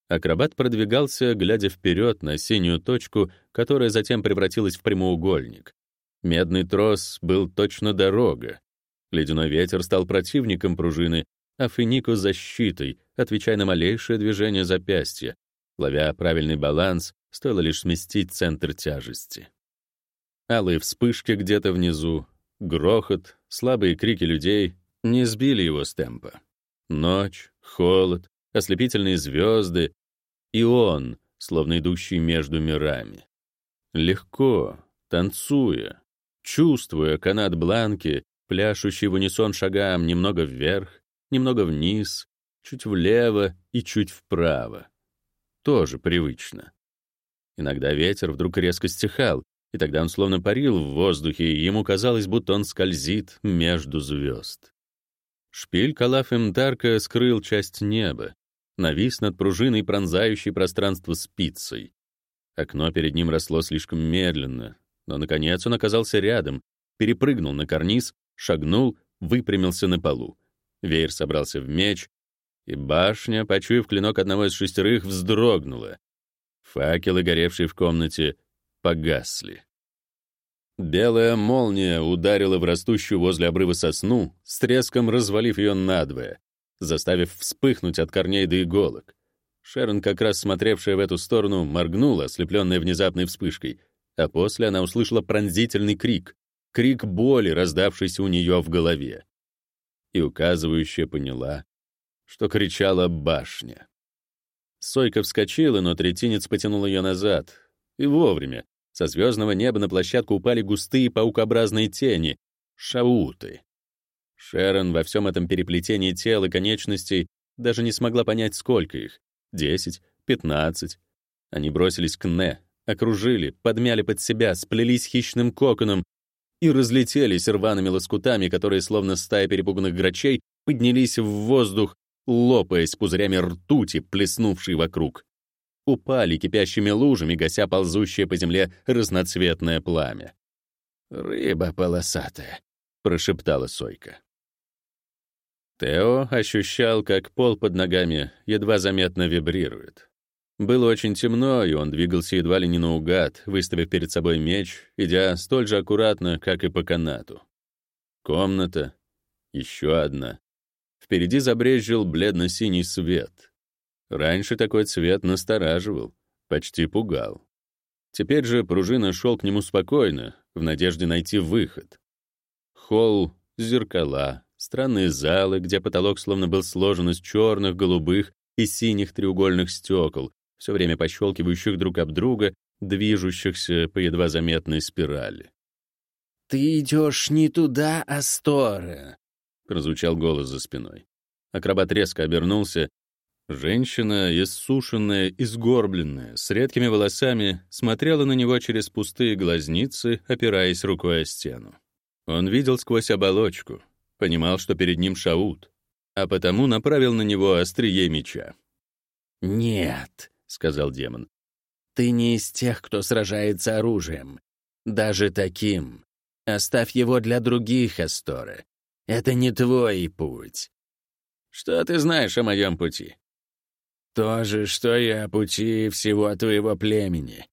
Акробат продвигался, глядя вперед на синюю точку, которая затем превратилась в прямоугольник. Медный трос был точно дорога. Ледяной ветер стал противником пружины, а финику — защитой, отвечая на малейшее движение запястья, Ловя правильный баланс, стоило лишь сместить центр тяжести. Алые вспышки где-то внизу, грохот, слабые крики людей не сбили его с темпа. Ночь, холод, ослепительные звезды и он, словно идущий между мирами. Легко, танцуя, чувствуя канат Бланки, пляшущий в унисон шагам немного вверх, немного вниз, чуть влево и чуть вправо тоже привычно. Иногда ветер вдруг резко стихал, и тогда он словно парил в воздухе, и ему казалось, будто он скользит между звезд. Шпиль Калаф Имтарка скрыл часть неба, навис над пружиной, пронзающей пространство спицей. Окно перед ним росло слишком медленно, но, наконец, он оказался рядом, перепрыгнул на карниз, шагнул, выпрямился на полу. Веер собрался в меч, и башня, почуяв клинок одного из шестерых, вздрогнула. Факелы, горевшие в комнате, погасли. Белая молния ударила в растущую возле обрыва сосну, с треском развалив ее надвое, заставив вспыхнуть от корней до иголок. Шерон, как раз смотревшая в эту сторону, моргнула, ослепленная внезапной вспышкой, а после она услышала пронзительный крик, крик боли, раздавшийся у нее в голове. И указывающая поняла, что кричала башня. Сойка вскочила, но третинец потянул ее назад. И вовремя. Со звездного неба на площадку упали густые паукообразные тени — шауты. Шерон во всем этом переплетении тел и конечностей даже не смогла понять, сколько их — десять, пятнадцать. Они бросились к Не, окружили, подмяли под себя, сплелись хищным коконом и разлетелись рваными лоскутами, которые, словно стая перепуганных грачей, поднялись в воздух, лопаясь пузырями ртути, плеснувшей вокруг. Упали кипящими лужами, гася ползущее по земле разноцветное пламя. «Рыба полосатая», — прошептала Сойка. Тео ощущал, как пол под ногами едва заметно вибрирует. Было очень темно, и он двигался едва ли не наугад, выставив перед собой меч, идя столь же аккуратно, как и по канату. Комната, еще одна. Впереди забрезжил бледно-синий свет. Раньше такой цвет настораживал, почти пугал. Теперь же пружина шел к нему спокойно, в надежде найти выход. Холл, зеркала, странные залы, где потолок словно был сложен из черных, голубых и синих треугольных стекол, все время пощелкивающих друг об друга, движущихся по едва заметной спирали. «Ты идешь не туда, Астора!» — прозвучал голос за спиной. Акробат резко обернулся. Женщина, иссушенная, изгорбленная, с редкими волосами, смотрела на него через пустые глазницы, опираясь рукой о стену. Он видел сквозь оболочку, понимал, что перед ним Шаут, а потому направил на него острие меча. «Нет», — сказал демон, — «ты не из тех, кто сражается оружием. Даже таким. Оставь его для других, Астора. Это не твой путь». «Что ты знаешь о моем пути?» «То же, что и о пути всего твоего племени.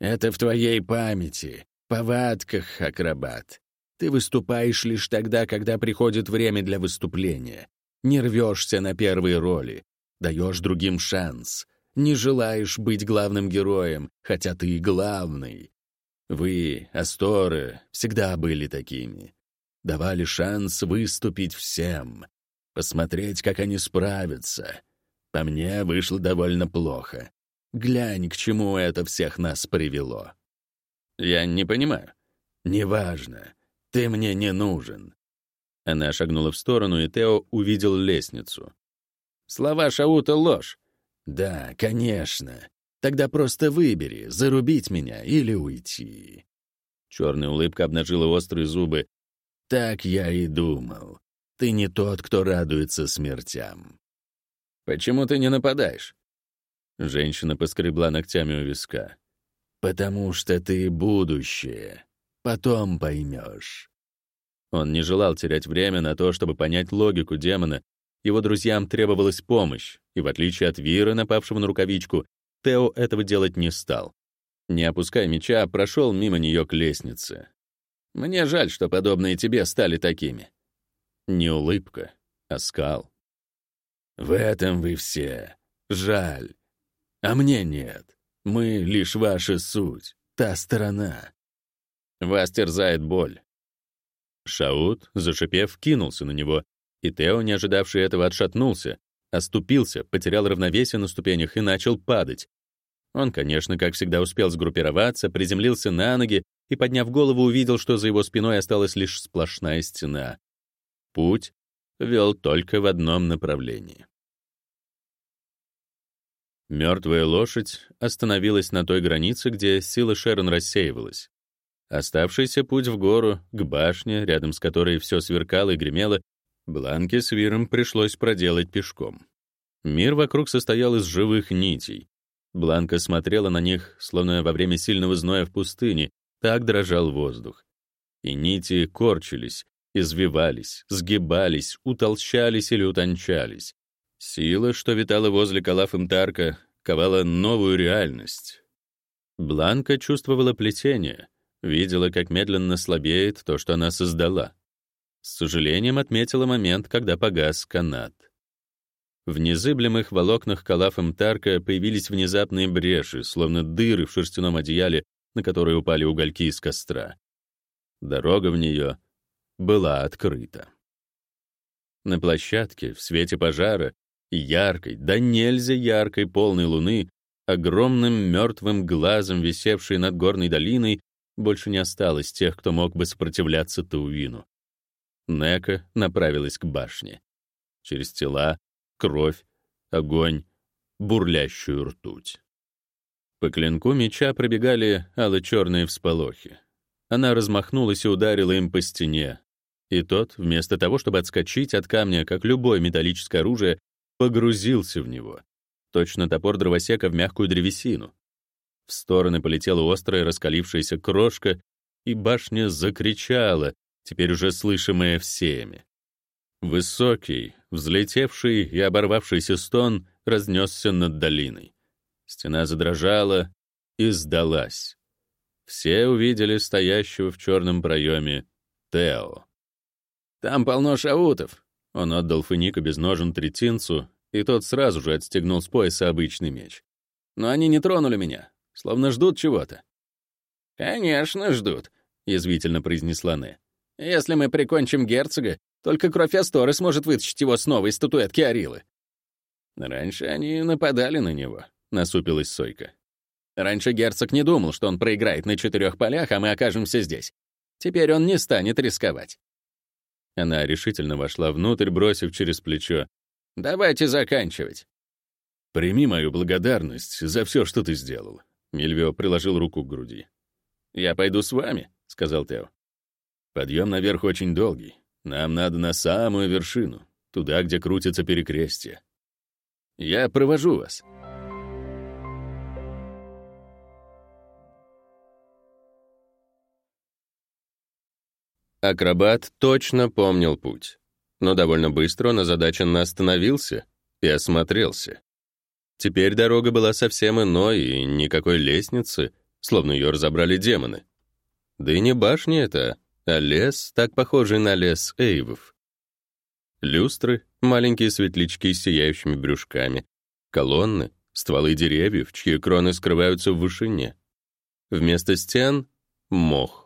Это в твоей памяти, повадках, акробат. Ты выступаешь лишь тогда, когда приходит время для выступления. Не рвешься на первые роли, даешь другим шанс. Не желаешь быть главным героем, хотя ты и главный. Вы, Асторы, всегда были такими. Давали шанс выступить всем, посмотреть, как они справятся. По мне вышло довольно плохо. Глянь, к чему это всех нас привело. Я не понимаю. Неважно. Ты мне не нужен». Она шагнула в сторону, и Тео увидел лестницу. «Слова Шаута — ложь». «Да, конечно. Тогда просто выбери, зарубить меня или уйти». Черная улыбка обнажила острые зубы. «Так я и думал. Ты не тот, кто радуется смертям». «Почему ты не нападаешь?» Женщина поскребла ногтями у виска. «Потому что ты будущее. Потом поймешь». Он не желал терять время на то, чтобы понять логику демона. Его друзьям требовалась помощь, и в отличие от Вира, напавшего на рукавичку, Тео этого делать не стал. Не опуская меча, прошел мимо нее к лестнице. «Мне жаль, что подобные тебе стали такими». Не улыбка, а скал. «В этом вы все. Жаль. А мне нет. Мы — лишь ваша суть, та сторона. Вас терзает боль. Шаут, зашипев, кинулся на него, и Тео, не ожидавший этого, отшатнулся, оступился, потерял равновесие на ступенях и начал падать. Он, конечно, как всегда успел сгруппироваться, приземлился на ноги и, подняв голову, увидел, что за его спиной осталась лишь сплошная стена. Путь вел только в одном направлении. Мертвая лошадь остановилась на той границе, где сила Шерон рассеивалась. Оставшийся путь в гору, к башне, рядом с которой все сверкало и гремело, Бланке с Виром пришлось проделать пешком. Мир вокруг состоял из живых нитей. Бланка смотрела на них, словно во время сильного зноя в пустыне, так дрожал воздух. И нити корчились, извивались, сгибались, утолщались или утончались. Сила, что витала возле Калаф-Имтарка, ковала новую реальность. Бланка чувствовала плетение, видела, как медленно слабеет то, что она создала. С сожалением отметила момент, когда погас канат. В незыблемых волокнах Калаф-Имтарка появились внезапные бреши, словно дыры в шерстяном одеяле, на которые упали угольки из костра. Дорога в нее была открыта. На площадке, в свете пожара, яркой, да нельзя яркой полной луны, огромным мертвым глазом, висевшей над горной долиной, больше не осталось тех, кто мог бы сопротивляться Тауину. Нека направилась к башне. Через тела, кровь, огонь, бурлящую ртуть. По клинку меча пробегали ало-черные всполохи. Она размахнулась и ударила им по стене. И тот, вместо того, чтобы отскочить от камня, как любое металлическое оружие, погрузился в него. Точно топор дровосека в мягкую древесину. В стороны полетела острая раскалившаяся крошка, и башня закричала, теперь уже слышимая всеми. Высокий, взлетевший и оборвавшийся стон разнесся над долиной. Стена задрожала и сдалась. Все увидели стоящего в черном проеме Тео. «Там полно шаутов!» Он отдал Фенику без ножен третинцу, и тот сразу же отстегнул с пояса обычный меч. «Но они не тронули меня, словно ждут чего-то». «Конечно ждут», — язвительно произнесла Не. «Если мы прикончим герцога, только кровь Асторы сможет вытащить его с новой статуэтки Арилы». «Раньше они нападали на него», — насупилась Сойка. «Раньше герцог не думал, что он проиграет на четырех полях, а мы окажемся здесь. Теперь он не станет рисковать». Она решительно вошла внутрь, бросив через плечо. «Давайте заканчивать». «Прими мою благодарность за все, что ты сделал». Мильвио приложил руку к груди. «Я пойду с вами», — сказал Тео. «Подъем наверх очень долгий. Нам надо на самую вершину, туда, где крутится перекрестие. Я провожу вас». Акробат точно помнил путь, но довольно быстро он озадаченно остановился и осмотрелся. Теперь дорога была совсем иной, и никакой лестницы, словно ее разобрали демоны. Да и не башня это, а лес, так похожий на лес эйвов. Люстры, маленькие светлячки с сияющими брюшками, колонны, стволы деревьев, чьи кроны скрываются в вышине. Вместо стен — мох.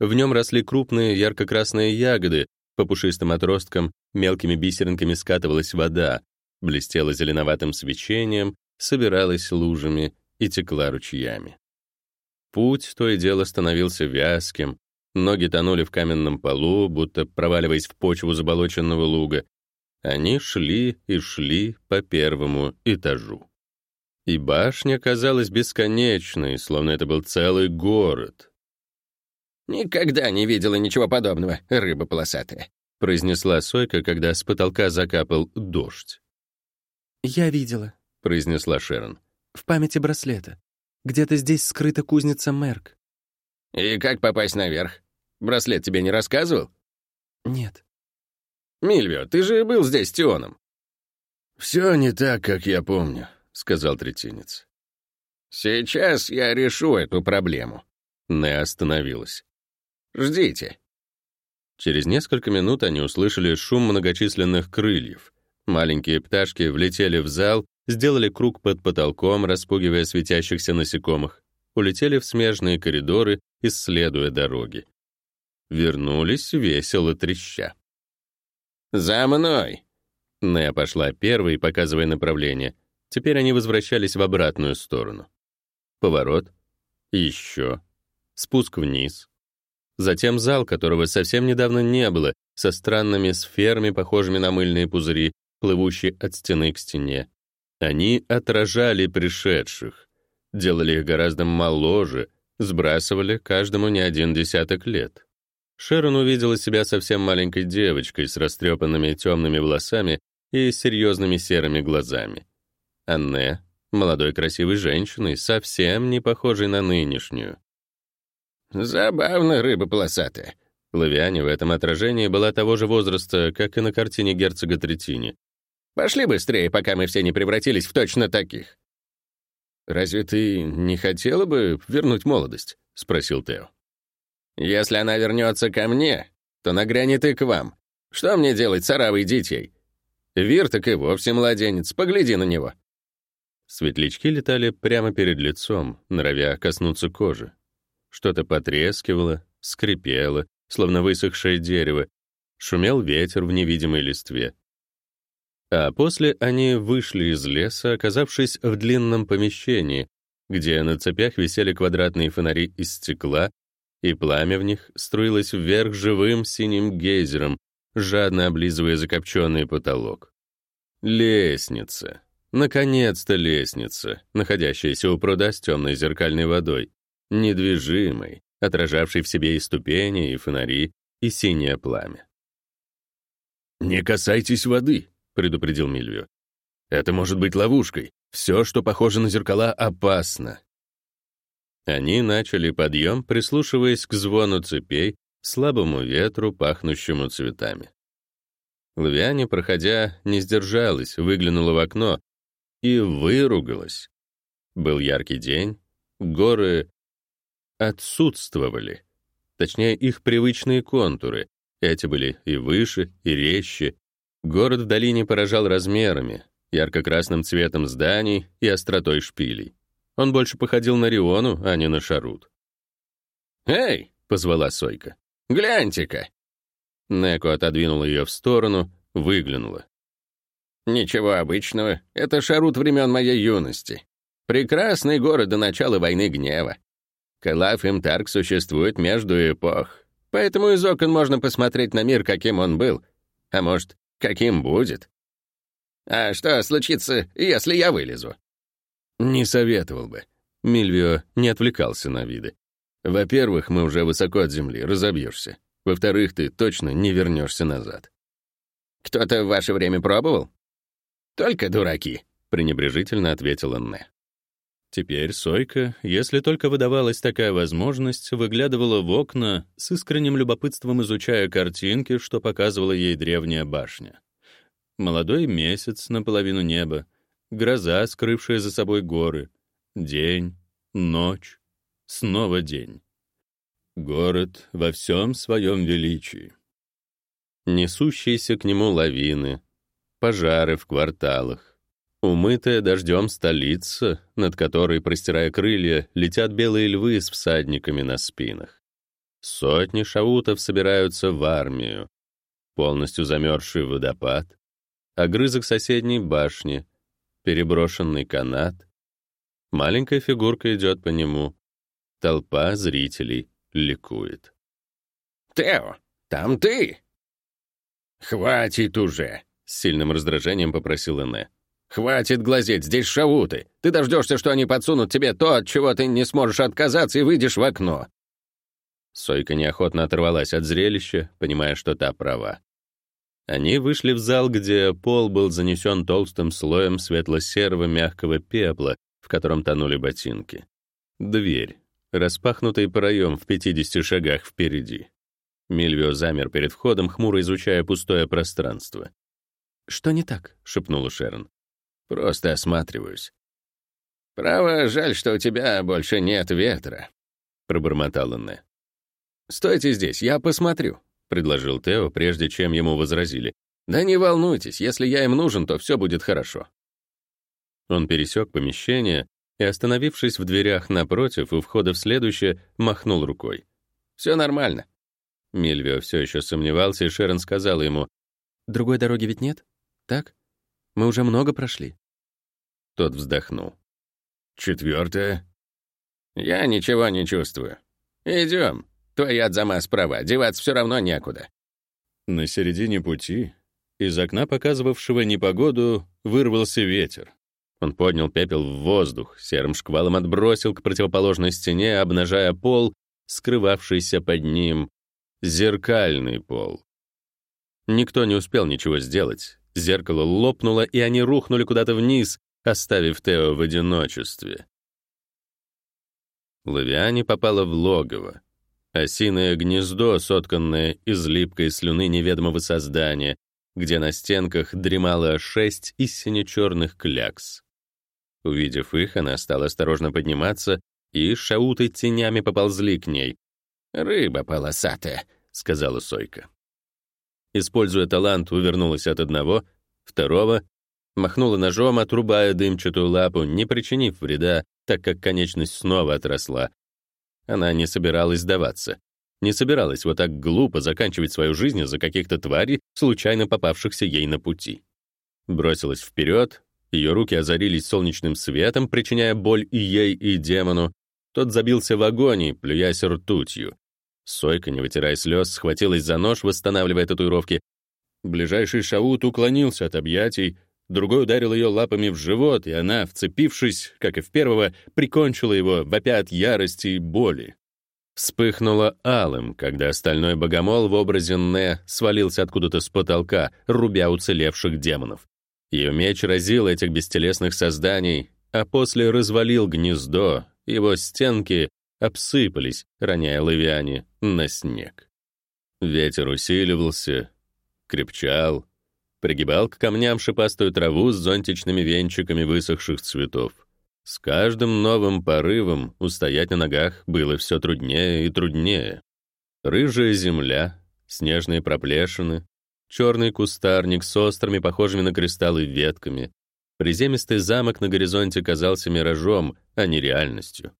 В нем росли крупные ярко-красные ягоды, по пушистым отросткам мелкими бисеринками скатывалась вода, блестела зеленоватым свечением, собиралась лужами и текла ручьями. Путь то и дело становился вязким, ноги тонули в каменном полу, будто проваливаясь в почву заболоченного луга. Они шли и шли по первому этажу. И башня казалась бесконечной, словно это был целый город. «Никогда не видела ничего подобного, рыба полосатая», произнесла Сойка, когда с потолка закапал дождь. «Я видела», — произнесла Шерон. «В памяти браслета. Где-то здесь скрыта кузница Мерк». «И как попасть наверх? Браслет тебе не рассказывал?» «Нет». «Мильвио, ты же был здесь с Тионом». «Все не так, как я помню», — сказал третинец. «Сейчас я решу эту проблему». Не остановилась. «Ждите». Через несколько минут они услышали шум многочисленных крыльев. Маленькие пташки влетели в зал, сделали круг под потолком, распугивая светящихся насекомых, улетели в смежные коридоры, исследуя дороги. Вернулись весело треща. «За мной!» Нея пошла первой, показывая направление. Теперь они возвращались в обратную сторону. Поворот. Еще. Спуск вниз. Затем зал, которого совсем недавно не было, со странными сферами, похожими на мыльные пузыри, плывущие от стены к стене. Они отражали пришедших, делали их гораздо моложе, сбрасывали каждому не один десяток лет. Шерон увидела себя совсем маленькой девочкой с растрепанными темными волосами и серьезными серыми глазами. Анне — молодой красивой женщиной, совсем не похожей на нынешнюю. Забавно, рыба полосатая. Лавиане в этом отражении была того же возраста, как и на картине герцога Третини. Пошли быстрее, пока мы все не превратились в точно таких. «Разве ты не хотела бы вернуть молодость?» — спросил Тео. «Если она вернется ко мне, то нагрянет и к вам. Что мне делать с детей? Вир так и вовсе младенец, погляди на него». Светлячки летали прямо перед лицом, норовя коснуться кожи. Что-то потрескивало, скрипело, словно высохшее дерево, шумел ветер в невидимой листве. А после они вышли из леса, оказавшись в длинном помещении, где на цепях висели квадратные фонари из стекла, и пламя в них струилось вверх живым синим гейзером, жадно облизывая закопченный потолок. Лестница. Наконец-то лестница, находящаяся у пруда с темной зеркальной водой недвижимый, отражавший в себе и ступени, и фонари, и синее пламя. «Не касайтесь воды», — предупредил Мильвио. «Это может быть ловушкой. Все, что похоже на зеркала, опасно». Они начали подъем, прислушиваясь к звону цепей, слабому ветру, пахнущему цветами. Лавиане, проходя, не сдержалась, выглянула в окно и выругалась. Был яркий день, горы отсутствовали. Точнее, их привычные контуры. Эти были и выше, и резче. Город в долине поражал размерами, ярко-красным цветом зданий и остротой шпилей. Он больше походил на Риону, а не на Шарут. «Эй!» — позвала Сойка. «Гляньте-ка!» Неко отодвинула ее в сторону, выглянула. «Ничего обычного. Это Шарут времен моей юности. Прекрасный город до начала войны гнева. Калаф Имтарк существует между эпох. Поэтому из окон можно посмотреть на мир, каким он был. А может, каким будет. А что случится, если я вылезу? Не советовал бы. Мильвио не отвлекался на виды. Во-первых, мы уже высоко от земли, разобьешься. Во-вторых, ты точно не вернешься назад. Кто-то в ваше время пробовал? Только дураки, пренебрежительно ответила Нне. Теперь Сойка, если только выдавалась такая возможность, выглядывала в окна, с искренним любопытством изучая картинки, что показывала ей древняя башня. Молодой месяц наполовину неба, гроза, скрывшая за собой горы, день, ночь, снова день. Город во всем своем величии. Несущиеся к нему лавины, пожары в кварталах, Умытая дождем столица, над которой, простирая крылья, летят белые львы с всадниками на спинах. Сотни шаутов собираются в армию. Полностью замерзший водопад, огрызок соседней башни, переброшенный канат. Маленькая фигурка идет по нему. Толпа зрителей ликует. «Тео, там ты!» «Хватит уже!» — с сильным раздражением попросил Эне. «Хватит глазеть, здесь шавуты. Ты дождешься, что они подсунут тебе то, от чего ты не сможешь отказаться, и выйдешь в окно». Сойка неохотно оторвалась от зрелища, понимая, что та права. Они вышли в зал, где пол был занесен толстым слоем светло-серого мягкого пепла, в котором тонули ботинки. Дверь. Распахнутый проем в 50 шагах впереди. Мильвио замер перед входом, хмуро изучая пустое пространство. «Что не так?» — шепнула Шерон. Просто осматриваюсь. «Право, жаль, что у тебя больше нет ветра», — пробормотал Инне. «Стойте здесь, я посмотрю», — предложил Тео, прежде чем ему возразили. «Да не волнуйтесь, если я им нужен, то все будет хорошо». Он пересек помещение и, остановившись в дверях напротив у входа в следующее, махнул рукой. «Все нормально». Мильвио все еще сомневался, и Шерон сказала ему, «Другой дороги ведь нет? Так? Мы уже много прошли». Тот вздохнул. Четвертое. Я ничего не чувствую. Идем. Твоя Адзама справа, деваться все равно некуда. На середине пути из окна, показывавшего непогоду, вырвался ветер. Он поднял пепел в воздух, серым шквалом отбросил к противоположной стене, обнажая пол, скрывавшийся под ним, зеркальный пол. Никто не успел ничего сделать. Зеркало лопнуло, и они рухнули куда-то вниз, оставив Тео в одиночестве. Лавиане попала в логово. Осиное гнездо, сотканное из липкой слюны неведомого создания, где на стенках дремало шесть из сине-черных клякс. Увидев их, она стала осторожно подниматься, и шауты тенями поползли к ней. «Рыба полосатая», — сказала Сойка. Используя талант, увернулась от одного, второго махнула ножом, отрубая дымчатую лапу, не причинив вреда, так как конечность снова отросла. Она не собиралась сдаваться. Не собиралась вот так глупо заканчивать свою жизнь из-за каких-то тварей, случайно попавшихся ей на пути. Бросилась вперед, ее руки озарились солнечным светом, причиняя боль и ей, и демону. Тот забился в агонии, плюясь ртутью. Сойка, не вытирая слез, схватилась за нож, восстанавливая татуировки. Ближайший шаут уклонился от объятий, Другой ударил ее лапами в живот, и она, вцепившись, как и в первого, прикончила его, вопя от ярости и боли. вспыхнуло алым, когда стальной богомол в образе Не свалился откуда-то с потолка, рубя уцелевших демонов. Ее меч разил этих бестелесных созданий, а после развалил гнездо, его стенки обсыпались, роняя лавиане на снег. Ветер усиливался, крепчал, пригибал к камням шипастую траву с зонтичными венчиками высохших цветов. С каждым новым порывом устоять на ногах было все труднее и труднее. Рыжая земля, снежные проплешины, черный кустарник с острыми, похожими на кристаллы, ветками. Приземистый замок на горизонте казался миражом, а не реальностью.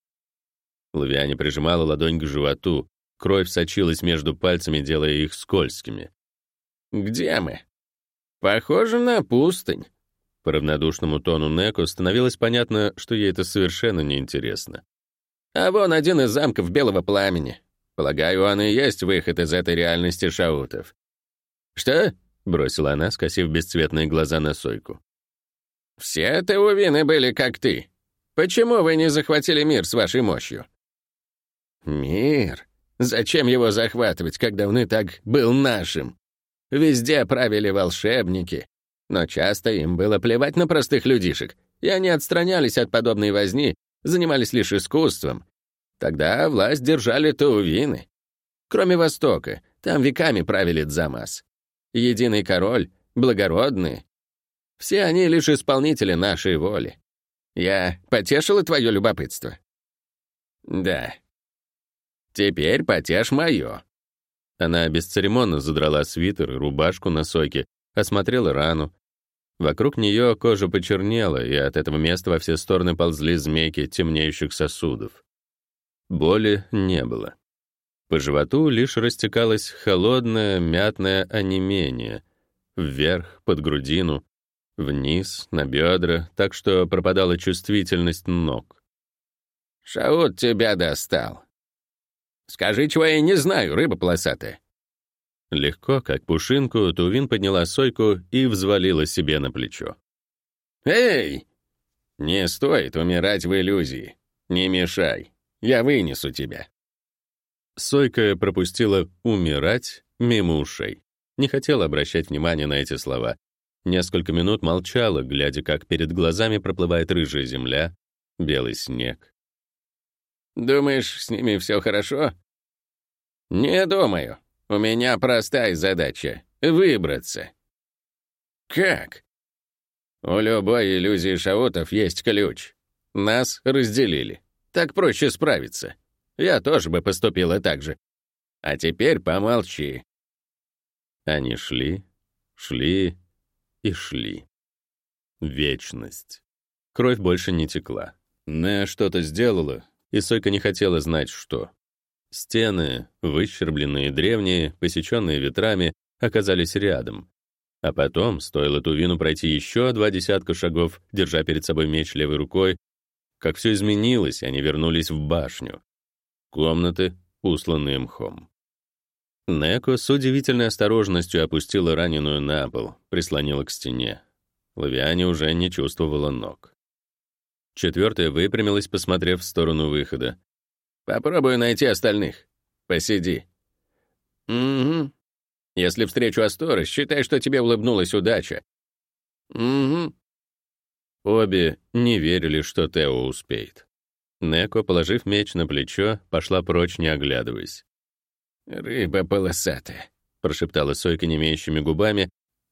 Лавиане прижимала ладонь к животу, кровь сочилась между пальцами, делая их скользкими. «Где мы?» «Похоже на пустынь», по равнодушному тону Неко становилось понятно, что ей это совершенно неинтересно. «А вон один из замков Белого Пламени. Полагаю, он и есть выход из этой реальности шаутов». «Что?» — бросила она, скосив бесцветные глаза на Сойку. «Все теувины были как ты. Почему вы не захватили мир с вашей мощью?» «Мир? Зачем его захватывать, когда он и так был нашим? Везде правили волшебники, но часто им было плевать на простых людишек, и они отстранялись от подобной возни, занимались лишь искусством. Тогда власть держали Таувины. Кроме Востока, там веками правили Дзамас. Единый король, благородный. Все они лишь исполнители нашей воли. Я потешила твое любопытство? Да. Теперь потешь мое. Она бесцеремонно задрала свитер и рубашку на сойке, осмотрела рану, Вокруг нее кожа почернела, и от этого места во все стороны ползли змейки темнеющих сосудов. Боли не было. По животу лишь растекалось холодное, мятное онемение. Вверх, под грудину, вниз, на бедра, так что пропадала чувствительность ног. «Шаут тебя достал. Скажи, чего я не знаю, рыба полосатая. Легко, как пушинку, Тувин подняла Сойку и взвалила себе на плечо. «Эй! Не стоит умирать в иллюзии. Не мешай. Я вынесу тебя». Сойка пропустила «умирать» мимо ушей. Не хотела обращать внимания на эти слова. Несколько минут молчала, глядя, как перед глазами проплывает рыжая земля, белый снег. «Думаешь, с ними все хорошо?» «Не думаю. У меня простая задача — выбраться. Как? У любой иллюзии шаутов есть ключ. Нас разделили. Так проще справиться. Я тоже бы поступила так же. А теперь помолчи. Они шли, шли и шли. Вечность. Кровь больше не текла. Не что-то сделала, и Сойка не хотела знать, что. Стены, выщербленные, древние, посеченные ветрами, оказались рядом. А потом, стоило Тувину пройти еще два десятка шагов, держа перед собой меч левой рукой, как все изменилось, они вернулись в башню. Комнаты, усланные мхом. Неко с удивительной осторожностью опустила раненую на пол, прислонила к стене. Лавиане уже не чувствовала ног. Четвертая выпрямилась, посмотрев в сторону выхода. Попробую найти остальных. Посиди. Угу. Если встречу Астора, считай, что тебе улыбнулась удача. Угу. Обе не верили, что Тео успеет. Неко, положив меч на плечо, пошла прочь, не оглядываясь. «Рыба полосатая», — прошептала Сойка немеющими губами,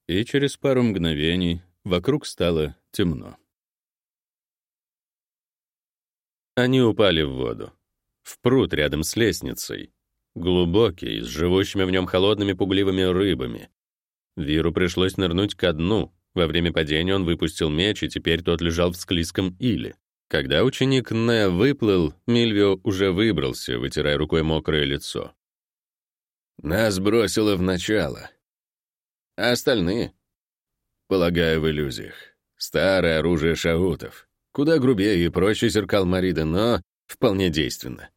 и через пару мгновений вокруг стало темно. Они упали в воду в пруд рядом с лестницей, глубокий, с живущими в нем холодными пугливыми рыбами. Виру пришлось нырнуть ко дну. Во время падения он выпустил меч, и теперь тот лежал в склизком иле. Когда ученик Не выплыл, Мильвио уже выбрался, вытирая рукой мокрое лицо. «Нас бросило в начало. А остальные?» «Полагаю, в иллюзиях. Старое оружие шаутов. Куда грубее и проще зеркал Марида, но вполне действенно.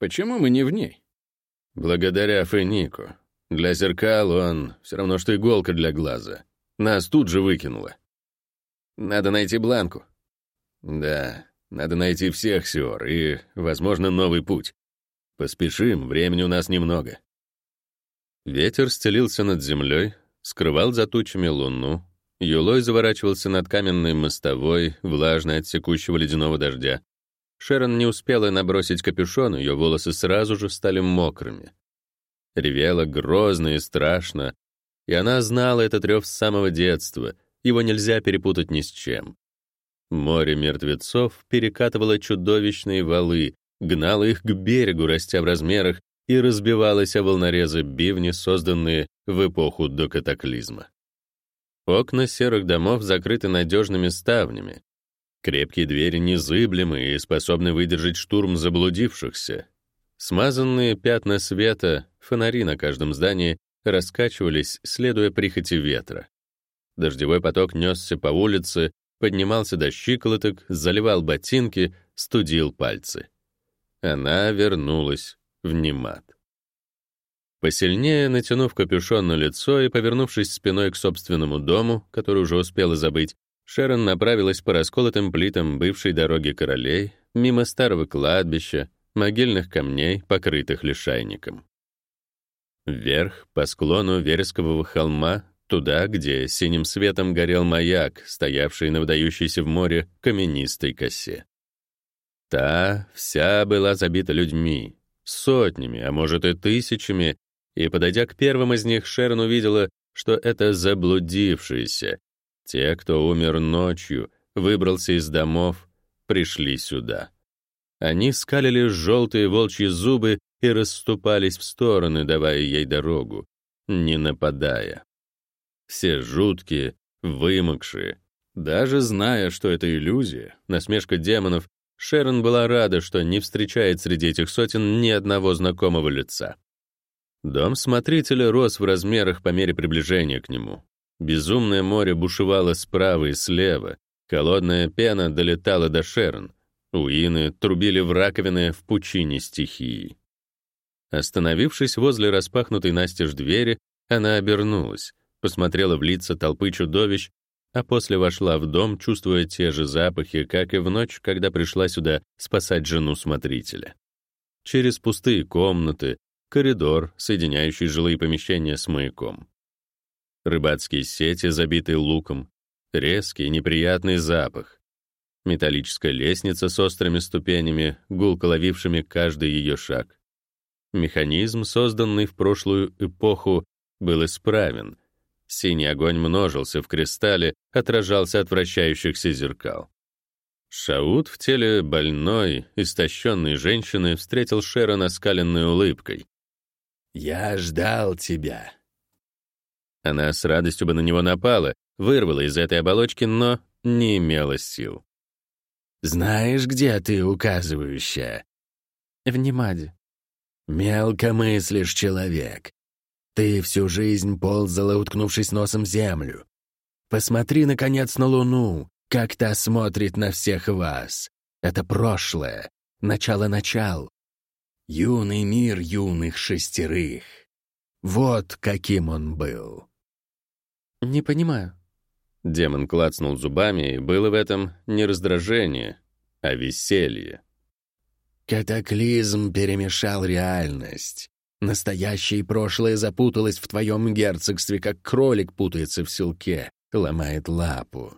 Почему мы не в ней? Благодаря Фенику. Для зеркал он все равно, что иголка для глаза. Нас тут же выкинуло. Надо найти Бланку. Да, надо найти всех Сиор и, возможно, новый путь. Поспешим, времени у нас немного. Ветер стелился над землей, скрывал за тучами луну, юлой заворачивался над каменной мостовой, влажной от секущего ледяного дождя. Шерон не успела набросить капюшон, ее волосы сразу же стали мокрыми. Ревела грозно и страшно, и она знала этот рев с самого детства, его нельзя перепутать ни с чем. Море мертвецов перекатывало чудовищные валы, гнало их к берегу, растя в размерах, и разбивалось о волнорезы бивни, созданные в эпоху до катаклизма. Окна серых домов закрыты надежными ставнями. Крепкие двери незыблемы и способны выдержать штурм заблудившихся. Смазанные пятна света, фонари на каждом здании раскачивались, следуя прихоти ветра. Дождевой поток несся по улице, поднимался до щиколоток, заливал ботинки, студил пальцы. Она вернулась в Немат. Посильнее натянув капюшон на лицо и повернувшись спиной к собственному дому, который уже успела забыть, Шерон направилась по расколотым плитам бывшей дороги королей, мимо старого кладбища, могильных камней, покрытых лишайником. Вверх, по склону Верескового холма, туда, где синим светом горел маяк, стоявший на выдающейся в море каменистой косе. Та вся была забита людьми, сотнями, а может и тысячами, и, подойдя к первым из них, Шерон увидела, что это заблудившиеся, те, кто умер ночью, выбрался из домов, пришли сюда. Они скалили желтые волчьи зубы и расступались в стороны, давая ей дорогу, не нападая. Все жуткие, вымокшие. Даже зная, что это иллюзия, насмешка демонов, Шерон была рада, что не встречает среди этих сотен ни одного знакомого лица. Дом смотрителя рос в размерах по мере приближения к нему. Безумное море бушевало справа и слева, холодная пена долетала до Шерон. Уины трубили в раковины в пучине стихии. Остановившись возле распахнутой настежь двери, она обернулась, посмотрела в лица толпы чудовищ а после вошла в дом, чувствуя те же запахи, как и в ночь, когда пришла сюда спасать жену смотрителя. Через пустые комнаты, коридор, соединяющий жилые помещения с маяком. Рыбацкие сети, забитые луком, резкий неприятный запах. Металлическая лестница с острыми ступенями, гулко ловившими каждый ее шаг. Механизм, созданный в прошлую эпоху, был исправен — Синий огонь множился в кристалле, отражался от вращающихся зеркал. Шаут в теле больной, истощенной женщины встретил Шерон оскаленной улыбкой. «Я ждал тебя». Она с радостью бы на него напала, вырвала из этой оболочки, но не имела сил. «Знаешь, где ты, указывающая?» «В Немаде». «Мелко мыслишь, человек. Ты всю жизнь ползала, уткнувшись носом в землю. Посмотри, наконец, на Луну, как та смотрит на всех вас. Это прошлое, начало-начал. Юный мир юных шестерых. Вот каким он был. «Не понимаю». Демон клацнул зубами, и было в этом не раздражение, а веселье. Катаклизм перемешал реальность. Настоящее и прошлое запуталось в твоем герцогстве, как кролик путается в селке, ломает лапу.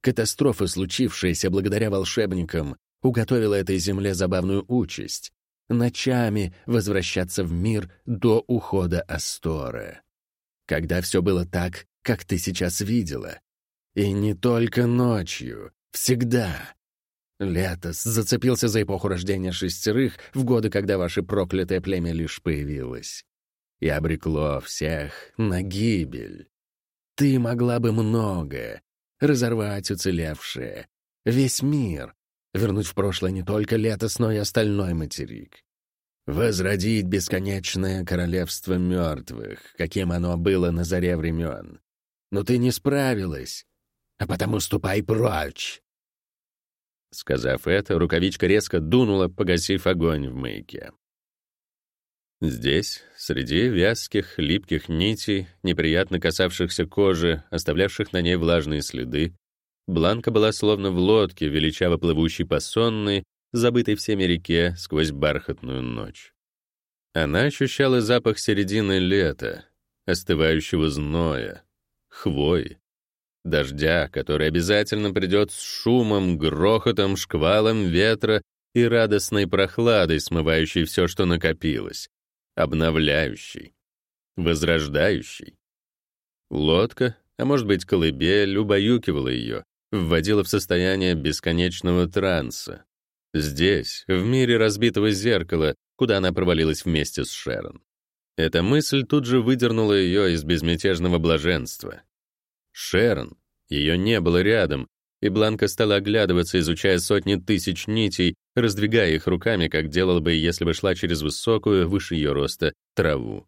Катастрофа, случившаяся благодаря волшебникам, уготовила этой земле забавную участь — ночами возвращаться в мир до ухода Астора. Когда все было так, как ты сейчас видела. И не только ночью, всегда. Летос зацепился за эпоху рождения шестерых в годы, когда ваше проклятое племя лишь появилось. И обрекло всех на гибель. Ты могла бы многое. Разорвать уцелевшее. Весь мир. Вернуть в прошлое не только Летос, но и остальной материк. Возродить бесконечное королевство мертвых, каким оно было на заре времен. Но ты не справилась, а потому ступай прочь. Сказав это, рукавичка резко дунула, погасив огонь в маяке. Здесь, среди вязких, липких нитей, неприятно касавшихся кожи, оставлявших на ней влажные следы, Бланка была словно в лодке, величаво плывущей по сонной, забытой всеми реке сквозь бархатную ночь. Она ощущала запах середины лета, остывающего зноя, хвои, дождя, который обязательно придет с шумом, грохотом, шквалом ветра и радостной прохладой, смывающей все, что накопилось, обновляющей, возрождающей. Лодка, а может быть колыбель, убаюкивала ее, вводила в состояние бесконечного транса. Здесь, в мире разбитого зеркала, куда она провалилась вместе с Шерон. Эта мысль тут же выдернула ее из безмятежного блаженства. Шерон, ее не было рядом, и Бланка стала оглядываться, изучая сотни тысяч нитей, раздвигая их руками, как делала бы, если бы шла через высокую, выше ее роста, траву.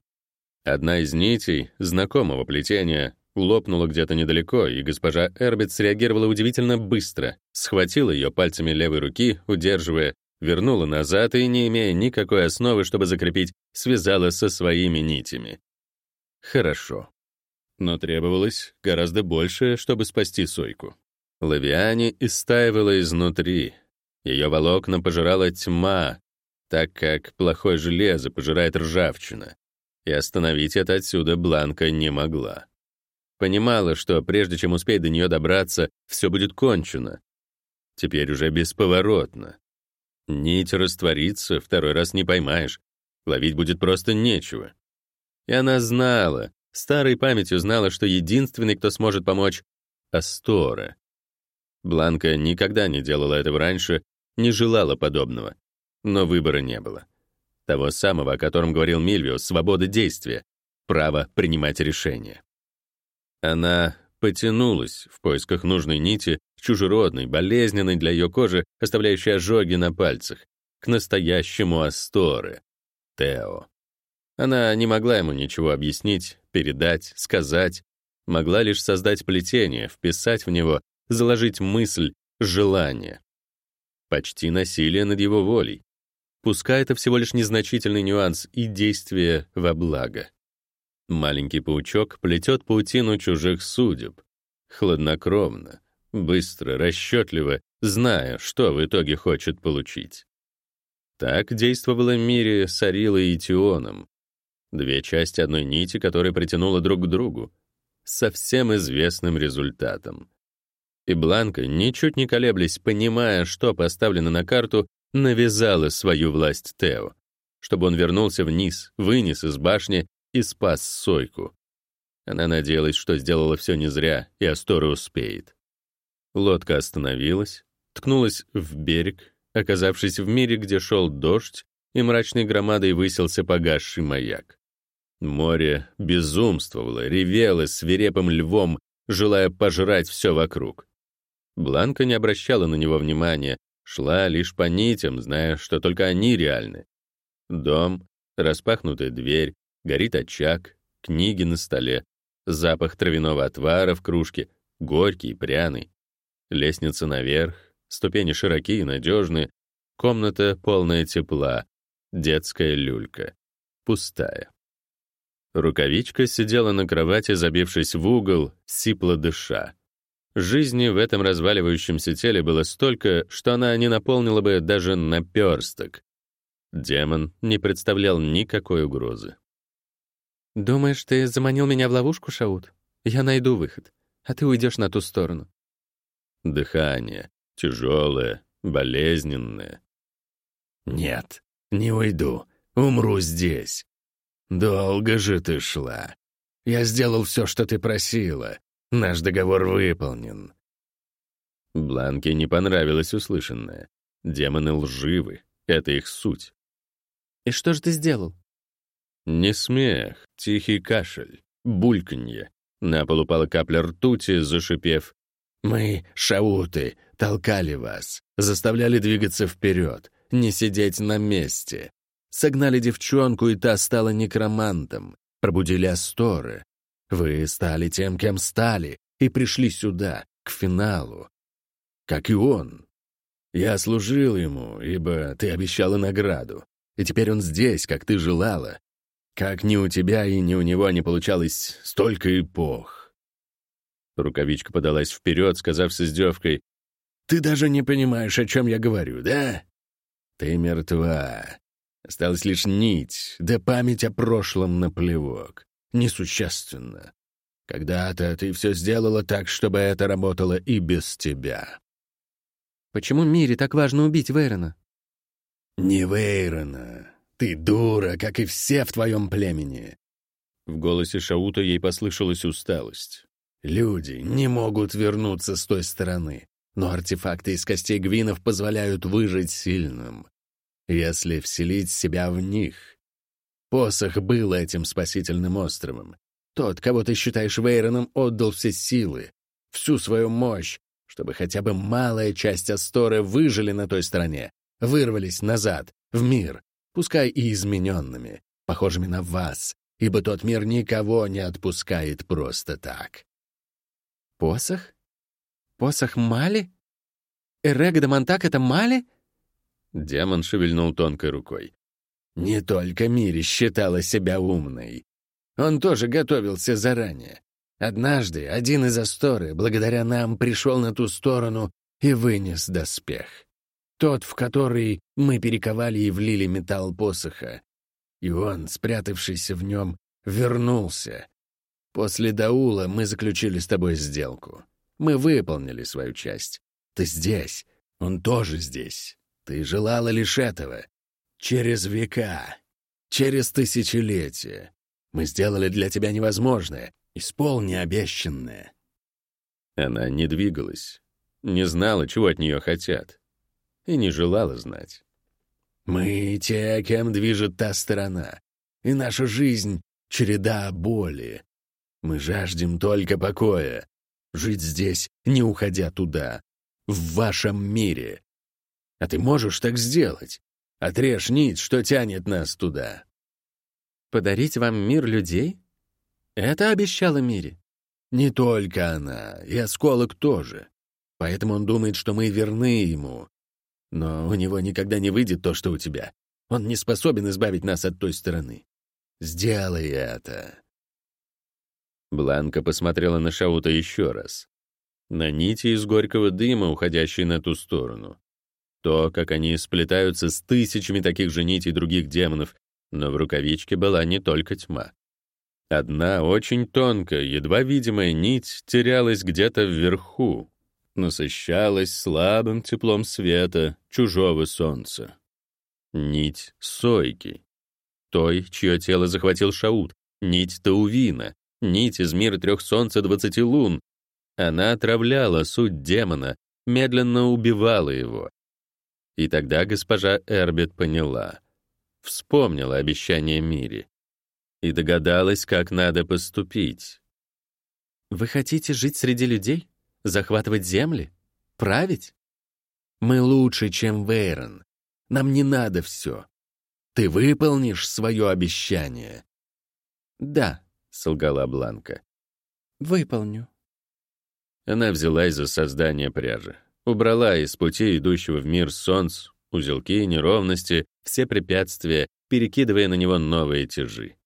Одна из нитей, знакомого плетения, лопнула где-то недалеко, и госпожа Эрбит среагировала удивительно быстро, схватила ее пальцами левой руки, удерживая, вернула назад и, не имея никакой основы, чтобы закрепить, связала со своими нитями. Хорошо. Но требовалось гораздо больше, чтобы спасти Сойку. Лавиане истаивала изнутри. Ее волокна пожирала тьма, так как плохое железо пожирает ржавчина. И остановить это отсюда Бланка не могла. Понимала, что прежде чем успеть до нее добраться, все будет кончено. Теперь уже бесповоротно. Нить растворится, второй раз не поймаешь. Ловить будет просто нечего. И она знала, старой памятью знала, что единственный, кто сможет помочь — Астора. Бланка никогда не делала этого раньше, не желала подобного. Но выбора не было. Того самого, о котором говорил Мильвиус, свобода действия, право принимать решения. Она потянулась в поисках нужной нити, чужеродной, болезненной для ее кожи, оставляющей ожоги на пальцах, к настоящему Асторе, Тео. Она не могла ему ничего объяснить, передать, сказать, могла лишь создать плетение, вписать в него, заложить мысль, желание. Почти насилие над его волей. Пускай это всего лишь незначительный нюанс и действие во благо. Маленький паучок плетет паутину чужих судеб. Хладнокровно, быстро, расчетливо, зная, что в итоге хочет получить. Так действовала Мири с Арилой и Тионом. Две части одной нити, которые притянула друг к другу. Со всем известным результатом. И Бланка, ничуть не колеблясь, понимая, что поставлено на карту, навязала свою власть Тео, чтобы он вернулся вниз, вынес из башни и спас Сойку. Она надеялась, что сделала все не зря, и Астора успеет. Лодка остановилась, ткнулась в берег, оказавшись в мире, где шел дождь, и мрачной громадой высился погасший маяк. Море безумствовало, ревело свирепым львом, желая пожрать все вокруг. Бланка не обращала на него внимания, шла лишь по нитям, зная, что только они реальны. Дом, распахнутая дверь, Горит очаг, книги на столе, запах травяного отвара в кружке, горький, пряный. Лестница наверх, ступени широкие и надежные, комната полная тепла, детская люлька, пустая. Рукавичка сидела на кровати, забившись в угол, сипло дыша. Жизни в этом разваливающемся теле было столько, что она не наполнила бы даже наперсток. Демон не представлял никакой угрозы. «Думаешь, ты заманил меня в ловушку, Шаут? Я найду выход, а ты уйдешь на ту сторону». Дыхание. Тяжелое, болезненное. «Нет, не уйду. Умру здесь. Долго же ты шла. Я сделал все, что ты просила. Наш договор выполнен». Бланке не понравилось услышанное. Демоны лживы. Это их суть. «И что же ты сделал?» Не смех, тихий кашель, бульканье. На пол упала капля ртути, зашипев. «Мы, шауты, толкали вас, заставляли двигаться вперед, не сидеть на месте. Согнали девчонку, и та стала некромантом. Пробудили Асторы. Вы стали тем, кем стали, и пришли сюда, к финалу. Как и он. Я служил ему, ибо ты обещала награду. И теперь он здесь, как ты желала, как ни у тебя и ни у него не получалось столько эпох. Рукавичка подалась вперед, сказав с издевкой, «Ты даже не понимаешь, о чем я говорю, да? Ты мертва. Осталась лишь нить, да память о прошлом наплевок. Несущественно. Когда-то ты все сделала так, чтобы это работало и без тебя. Почему Мире так важно убить Вейрона? Не Вейрона. Ты дура, как и все в твоем племени. В голосе Шаута ей послышалась усталость. Люди не могут вернуться с той стороны, но артефакты из костей гвинов позволяют выжить сильным, если вселить себя в них. Посох был этим спасительным островом. Тот, кого ты считаешь Вейроном, отдал все силы, всю свою мощь, чтобы хотя бы малая часть Асторы выжили на той стороне, вырвались назад, в мир, пускай и измененными, похожими на вас, ибо тот мир никого не отпускает просто так. Посох? Посох Мали? Эрега де Монтак — это Мали? Демон шевельнул тонкой рукой. Не только Мири считала себя умной. Он тоже готовился заранее. Однажды один из Асторы, благодаря нам, пришел на ту сторону и вынес доспех. Тот, в который мы перековали и влили металл посоха. И он, спрятавшийся в нем, вернулся. После Даула мы заключили с тобой сделку. Мы выполнили свою часть. Ты здесь, он тоже здесь. Ты желала лишь этого. Через века, через тысячелетия. Мы сделали для тебя невозможное. Исполни обещанное. Она не двигалась, не знала, чего от нее хотят и не желала знать. «Мы те, кем движет та сторона, и наша жизнь — череда боли. Мы жаждем только покоя, жить здесь, не уходя туда, в вашем мире. А ты можешь так сделать? Отрежь нить, что тянет нас туда». «Подарить вам мир людей? Это обещала Мире?» «Не только она, и осколок тоже. Поэтому он думает, что мы верны ему, но у него никогда не выйдет то, что у тебя. Он не способен избавить нас от той стороны. Сделай это. Бланка посмотрела на Шаута еще раз. На нити из горького дыма, уходящие на ту сторону. То, как они сплетаются с тысячами таких же нитей других демонов, но в рукавичке была не только тьма. Одна очень тонкая, едва видимая нить терялась где-то вверху, насыщалась слабым теплом света чужого солнца. Нить Сойки, той, чье тело захватил Шаут, нить Таувина, нить из мира трех солнц и двадцати лун. Она отравляла суть демона, медленно убивала его. И тогда госпожа Эрбит поняла, вспомнила обещание Мире и догадалась, как надо поступить. «Вы хотите жить среди людей?» Захватывать земли? Править? Мы лучше, чем Вейрон. Нам не надо все. Ты выполнишь свое обещание. Да, солгала Бланка. Выполню. Она взялась за создание пряжи. Убрала из пути идущего в мир солнц, узелки, неровности, все препятствия, перекидывая на него новые тяжи.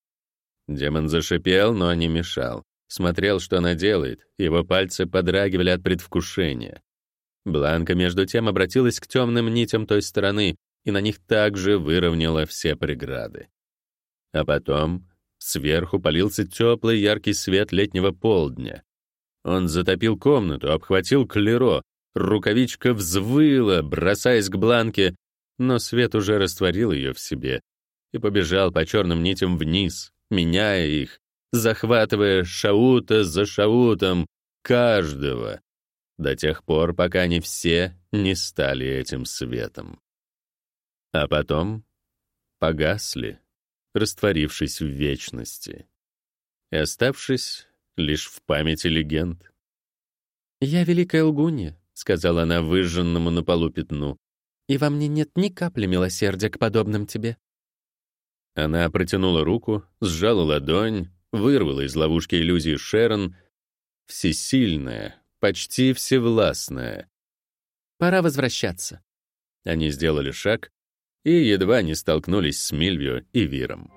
Демон зашипел, но не мешал. Смотрел, что она делает, его пальцы подрагивали от предвкушения. Бланка, между тем, обратилась к темным нитям той стороны и на них также выровняла все преграды. А потом сверху полился теплый яркий свет летнего полдня. Он затопил комнату, обхватил клеро, рукавичка взвыла, бросаясь к Бланке, но свет уже растворил ее в себе и побежал по черным нитям вниз, меняя их, захватывая шаута за шаутом, каждого, до тех пор, пока они все не стали этим светом. А потом погасли, растворившись в вечности и оставшись лишь в памяти легенд. «Я великая лгунья», — сказала она выжженному на полу пятну, «и во мне нет ни капли милосердия к подобным тебе». Она протянула руку, сжала ладонь, вырвала из ловушки иллюзии Шерон, всесильная, почти всевластная. «Пора возвращаться». Они сделали шаг и едва не столкнулись с Мильвио и Виром.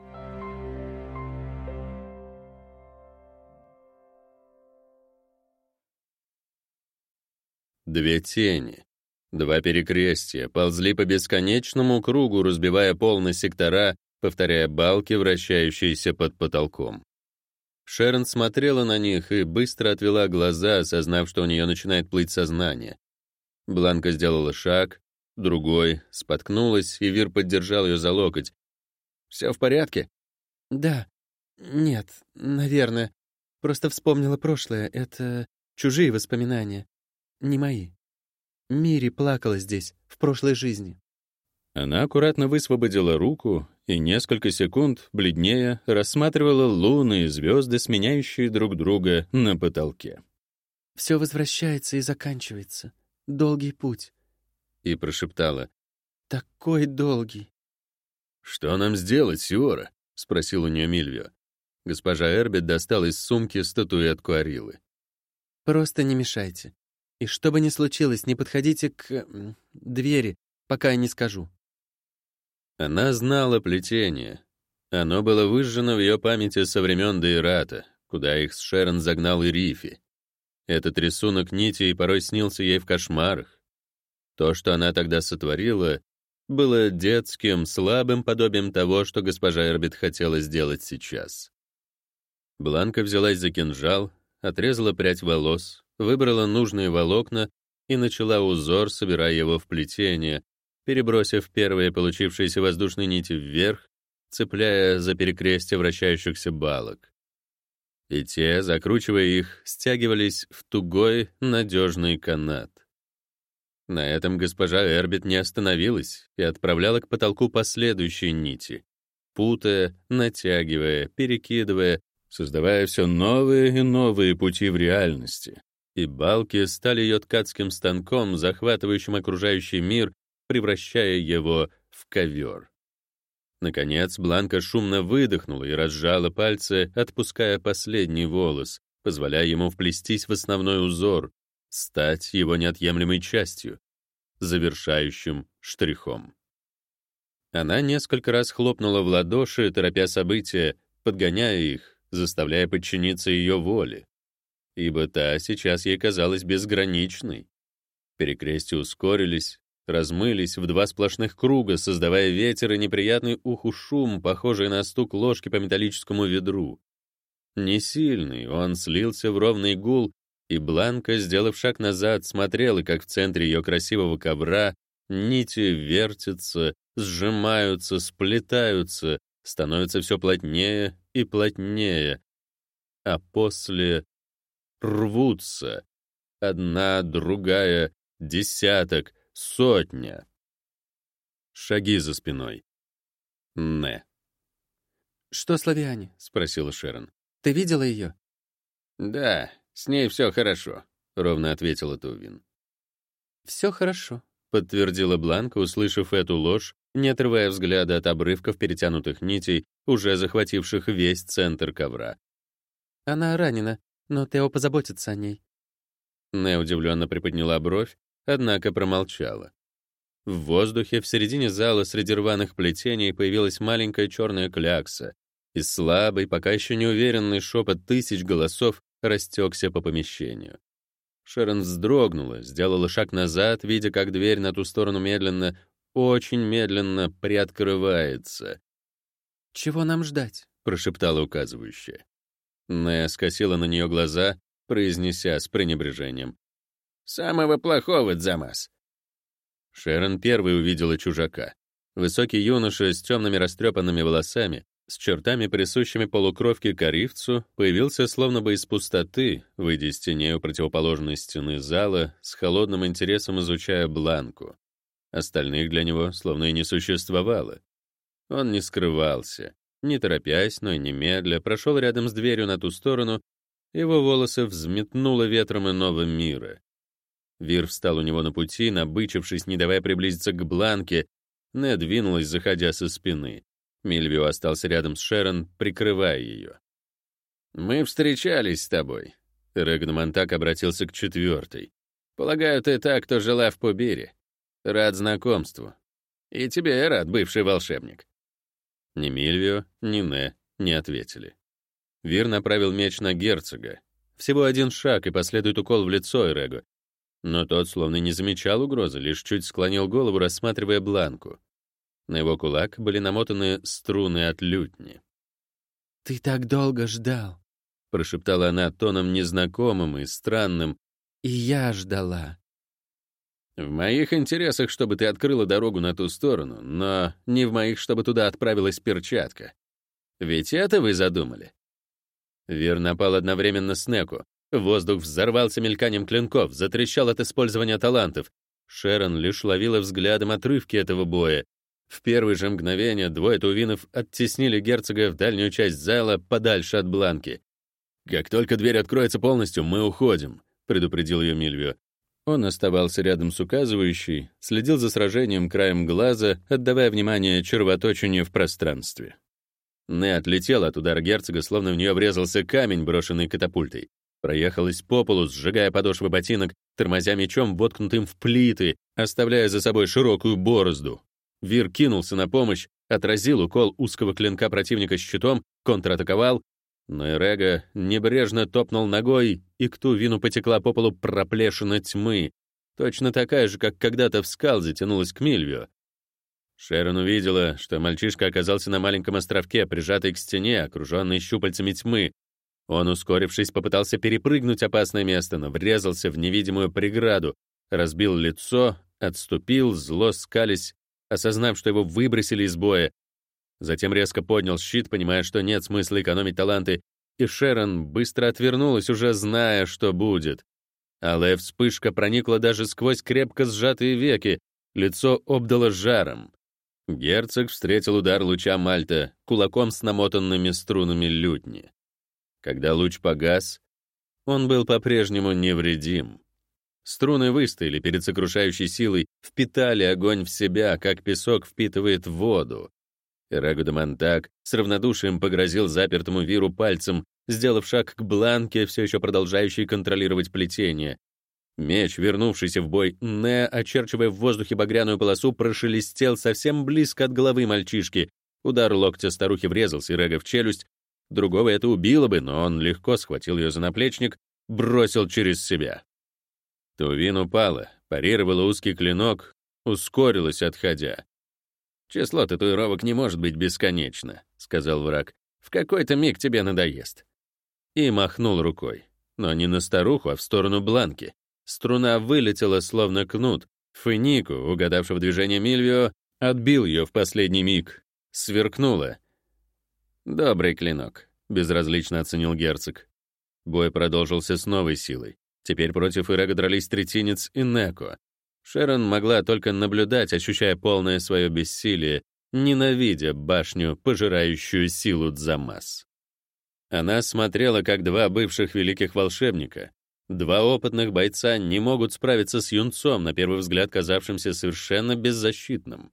Две тени. Два перекрестия ползли по бесконечному кругу, разбивая пол на сектора, повторяя балки, вращающиеся под потолком. Шерон смотрела на них и быстро отвела глаза, осознав, что у нее начинает плыть сознание. Бланка сделала шаг, другой, споткнулась, и Вир поддержал ее за локоть. «Все в порядке?» «Да. Нет, наверное. Просто вспомнила прошлое. Это чужие воспоминания. Не мои. Мири плакала здесь, в прошлой жизни». Она аккуратно высвободила руку и несколько секунд, бледнее, рассматривала луны и звезды, сменяющие друг друга на потолке. «Все возвращается и заканчивается. Долгий путь». И прошептала. «Такой долгий». «Что нам сделать, Сиора?» — спросил у нее Мильвио. Госпожа Эрбит достала из сумки статуэтку Арилы. «Просто не мешайте. И что бы ни случилось, не подходите к... двери, пока я не скажу». Она знала плетение. Оно было выжжено в ее памяти со времен Дейрата, куда их с Шерон загнал и Рифи. Этот рисунок нитей порой снился ей в кошмарах. То, что она тогда сотворила, было детским, слабым подобием того, что госпожа Эрбит хотела сделать сейчас. Бланка взялась за кинжал, отрезала прядь волос, выбрала нужные волокна и начала узор, собирая его в плетение, перебросив первые получившиеся воздушные нити вверх, цепляя за перекрестие вращающихся балок. И те, закручивая их, стягивались в тугой, надежный канат. На этом госпожа Эрбит не остановилась и отправляла к потолку последующие нити, путая, натягивая, перекидывая, создавая все новые и новые пути в реальности, и балки стали ее ткацким станком, захватывающим окружающий мир, превращая его в ковер. Наконец, Бланка шумно выдохнула и разжала пальцы, отпуская последний волос, позволяя ему вплестись в основной узор, стать его неотъемлемой частью, завершающим штрихом. Она несколько раз хлопнула в ладоши, торопя события, подгоняя их, заставляя подчиниться ее воле ибо та сейчас ей казалась безграничной. Перекрестия ускорились, размылись в два сплошных круга, создавая ветер и неприятный уху шум, похожий на стук ложки по металлическому ведру. Не сильный, он слился в ровный гул, и Бланка, сделав шаг назад, смотрела, как в центре ее красивого ковра нити вертятся, сжимаются, сплетаются, становятся все плотнее и плотнее, а после рвутся. Одна, другая, десяток, сотня. Шаги за спиной. Не. «Что с Лавиане?» — спросила Шерон. «Ты видела ее?» «Да, с ней все хорошо», — ровно ответила Тувин. «Все хорошо», — подтвердила Бланка, услышав эту ложь, не отрывая взгляда от обрывков перетянутых нитей, уже захвативших весь центр ковра. «Она ранена но Тео позаботится о ней». Не удивленно приподняла бровь, однако промолчала. В воздухе в середине зала среди рваных плетений появилась маленькая черная клякса, и слабый, пока еще не уверенный шепот тысяч голосов растекся по помещению. Шерон вздрогнула, сделала шаг назад, видя, как дверь на ту сторону медленно, очень медленно приоткрывается. «Чего нам ждать?» — прошептала указывающая. Нея скосила на нее глаза, произнеся с пренебрежением. «Самого плохого, Дзамас!» Шерон первой увидела чужака. Высокий юноша с темными растрепанными волосами, с чертами, присущими полукровке коривцу, появился словно бы из пустоты, выйдя из теней у противоположной стены зала, с холодным интересом изучая бланку. Остальных для него словно и не существовало. Он не скрывался. Не торопясь, но и немедля, прошел рядом с дверью на ту сторону, его волосы взметнуло ветром иного мира. Вир встал у него на пути, набычившись, не давая приблизиться к Бланке, не двинулась, заходя со спины. Мильвио остался рядом с Шерон, прикрывая ее. «Мы встречались с тобой», — Регномантак обратился к четвертой. «Полагаю, ты та, кто жила в Пубире. Рад знакомству. И тебе рад, бывший волшебник. Ни Мильвио, ни Не не ответили. Вир направил меч на герцога. Всего один шаг, и последует укол в лицо Эрего. Но тот словно не замечал угрозы, лишь чуть склонил голову, рассматривая бланку. На его кулак были намотаны струны от лютни. «Ты так долго ждал», — прошептала она тоном незнакомым и странным. «И я ждала». «В моих интересах, чтобы ты открыла дорогу на ту сторону, но не в моих, чтобы туда отправилась перчатка. Ведь это вы задумали?» Вир напал одновременно с Неку. Воздух взорвался мельканием клинков, затрещал от использования талантов. Шерон лишь ловила взглядом отрывки этого боя. В первые же мгновения двое тувинов оттеснили герцога в дальнюю часть зала, подальше от Бланки. «Как только дверь откроется полностью, мы уходим», — предупредил ее Мильвио. Он оставался рядом с указывающей, следил за сражением краем глаза, отдавая внимание червоточению в пространстве. Не отлетел от удара герцога, словно в нее врезался камень, брошенный катапультой. Проехалась по полу, сжигая подошвы ботинок, тормозя мечом, воткнутым в плиты, оставляя за собой широкую борозду. Вир кинулся на помощь, отразил укол узкого клинка противника щитом, контратаковал, но Эрега небрежно топнул ногой, и к ту вину потекла по полу проплешина тьмы, точно такая же, как когда-то в скал затянулась к Мильвио. Шерон увидела, что мальчишка оказался на маленьком островке, прижатый к стене, окруженный щупальцами тьмы. Он, ускорившись, попытался перепрыгнуть опасное место, но врезался в невидимую преграду, разбил лицо, отступил, зло скались, осознав, что его выбросили из боя. Затем резко поднял щит, понимая, что нет смысла экономить таланты, и Шерон быстро отвернулась, уже зная, что будет. Алая вспышка проникла даже сквозь крепко сжатые веки, лицо обдало жаром. Герцог встретил удар луча Мальта кулаком с намотанными струнами лютни. Когда луч погас, он был по-прежнему невредим. Струны выстояли перед сокрушающей силой, впитали огонь в себя, как песок впитывает воду. Ирагу де с равнодушием погрозил запертому Виру пальцем, сделав шаг к Бланке, все еще продолжающей контролировать плетение. Меч, вернувшийся в бой, Не, очерчивая в воздухе багряную полосу, прошелестел совсем близко от головы мальчишки. Удар локтя старухи врезался Ирега в челюсть. Другого это убило бы, но он легко схватил ее за наплечник, бросил через себя. Тувин упала, парировала узкий клинок, ускорилась, отходя. «Число татуировок не может быть бесконечно», — сказал враг. «В какой-то миг тебе надоест». И махнул рукой. Но не на старуху, а в сторону Бланки. Струна вылетела, словно кнут. Фенику, угадавшего движение Мильвио, отбил ее в последний миг. Сверкнула. «Добрый клинок», — безразлично оценил герцог. Бой продолжился с новой силой. Теперь против Ирега дрались Третинец и Неко. Шерон могла только наблюдать, ощущая полное свое бессилие, ненавидя башню, пожирающую силу Дзамас. Она смотрела, как два бывших великих волшебника, два опытных бойца не могут справиться с юнцом, на первый взгляд казавшимся совершенно беззащитным.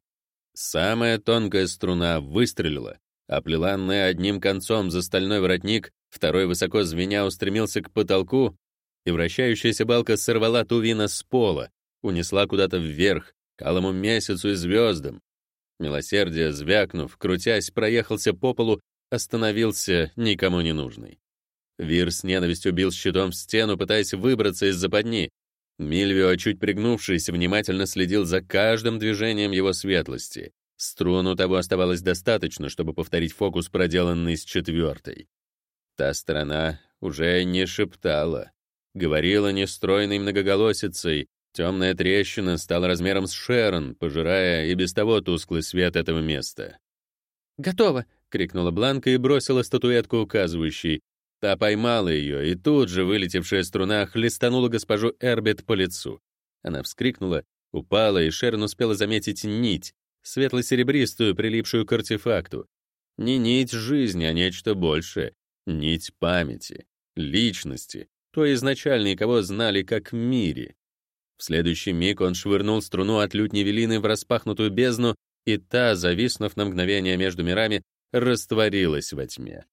Самая тонкая струна выстрелила, оплела Нэ одним концом за стальной воротник, второй высоко звеня устремился к потолку, и вращающаяся балка сорвала Тувина с пола, унесла куда-то вверх, к алому месяцу и звездам. Милосердие, звякнув, крутясь, проехался по полу, остановился никому не нужный. Вир с ненавистью бил щитом в стену, пытаясь выбраться из западни. Мильвио, чуть пригнувшись, внимательно следил за каждым движением его светлости. Струну того оставалось достаточно, чтобы повторить фокус, проделанный с четвертой. Та сторона уже не шептала говорила нестройной многоголосицей. Темная трещина стала размером с Шерон, пожирая и без того тусклый свет этого места. «Готово!» — крикнула Бланка и бросила статуэтку указывающей. Та поймала ее, и тут же вылетевшая струна хлестанула госпожу Эрбет по лицу. Она вскрикнула, упала, и Шерон успела заметить нить, светло-серебристую, прилипшую к артефакту. Не нить жизни, а нечто большее. Нить памяти, личности, той изначальной, кого знали как Мири. В следующий миг он швырнул струну от лютни Велины в распахнутую бездну, и та, зависнув на мгновение между мирами, растворилась во тьме.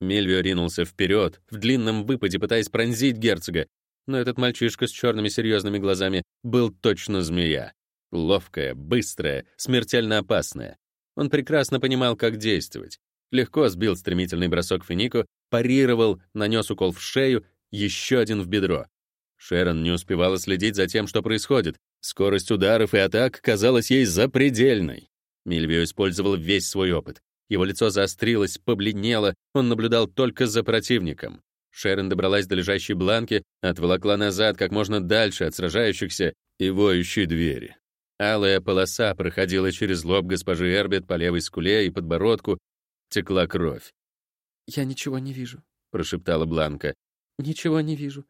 Мельвио ринулся вперед, в длинном выпаде пытаясь пронзить герцога, но этот мальчишка с черными серьезными глазами был точно змея. Ловкая, быстрая, смертельно опасная. Он прекрасно понимал, как действовать. Легко сбил стремительный бросок Финику, парировал, нанес укол в шею еще один в бедро. Шерон не успевала следить за тем, что происходит. Скорость ударов и атак казалась ей запредельной. Мильвио использовал весь свой опыт. Его лицо заострилось, побледнело, он наблюдал только за противником. Шерон добралась до лежащей бланки, отволокла назад как можно дальше от сражающихся и воющей двери. Алая полоса проходила через лоб госпожи Эрбет по левой скуле и подбородку. Текла кровь. «Я ничего не вижу», — прошептала Бланка. «Ничего не вижу.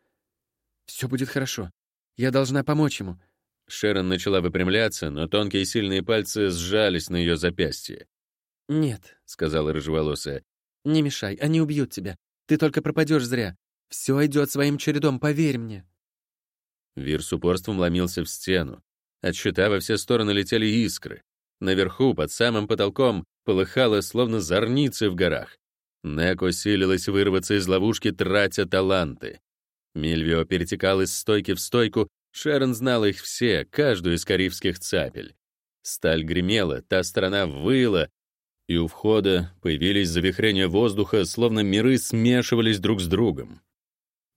Все будет хорошо. Я должна помочь ему». Шерон начала выпрямляться, но тонкие сильные пальцы сжались на ее запястье. «Нет», — сказала рыжеволосая. «Не мешай, они убьют тебя. Ты только пропадешь зря. Все идет своим чередом, поверь мне». Вир с упорством ломился в стену. От щита во все стороны летели искры. Наверху, под самым потолком, полыхало, словно зорницы в горах. Неко силилась вырваться из ловушки, тратя таланты. Мильвио перетекал из стойки в стойку, Шерон знала их все, каждую из карибских цапель. Сталь гремела, та сторона выла, и у входа появились завихрения воздуха, словно миры смешивались друг с другом.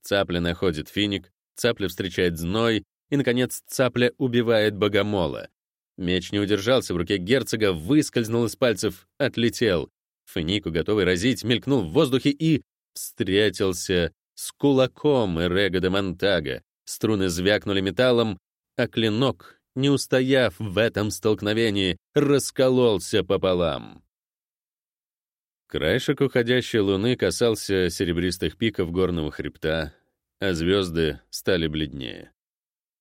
Цапля находит финик, цапля встречает зной, и, наконец, цапля убивает богомола. Меч не удержался в руке герцога, выскользнул из пальцев, отлетел. Финику, готовый разить, мелькнул в воздухе и встретился с кулаком Эрега де Монтага. Струны звякнули металлом, а клинок, не устояв в этом столкновении, раскололся пополам. Краешек уходящей луны касался серебристых пиков горного хребта, а звезды стали бледнее.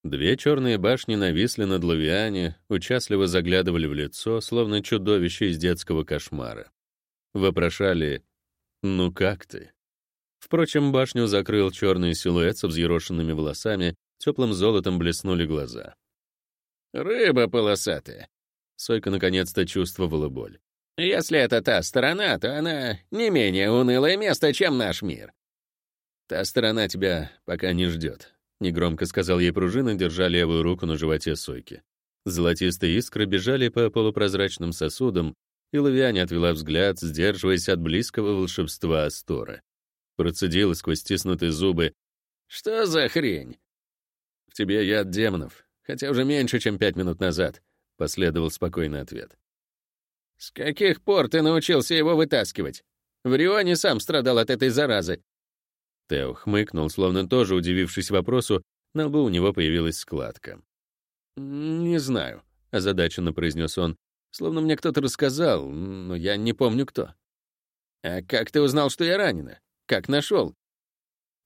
Две черные башни нависли над Лавиане, участливо заглядывали в лицо, словно чудовище из детского кошмара. Вопрошали «Ну как ты?». Впрочем, башню закрыл черный силуэт со взъерошенными волосами, теплым золотом блеснули глаза. «Рыба полосатая!» Сойка наконец-то чувствовала боль. Если это та сторона, то она не менее унылое место, чем наш мир. Та сторона тебя пока не ждет, негромко сказал ей пружина, держа левую руку на животе Сойки. Золотистые искры бежали по полупрозрачным сосудам, и Лавиане отвела взгляд, сдерживаясь от близкого волшебства Астора. Процедила сквозь стиснутые зубы. «Что за хрень?» «В тебе яд демонов, хотя уже меньше, чем пять минут назад», — последовал спокойный ответ. «С каких пор ты научился его вытаскивать? В Рионе сам страдал от этой заразы». Тео хмыкнул, словно тоже удивившись вопросу, на лбу у него появилась складка. «Не знаю», — озадаченно произнес он, словно мне кто-то рассказал, но я не помню кто. «А как ты узнал, что я ранена? Как нашел?»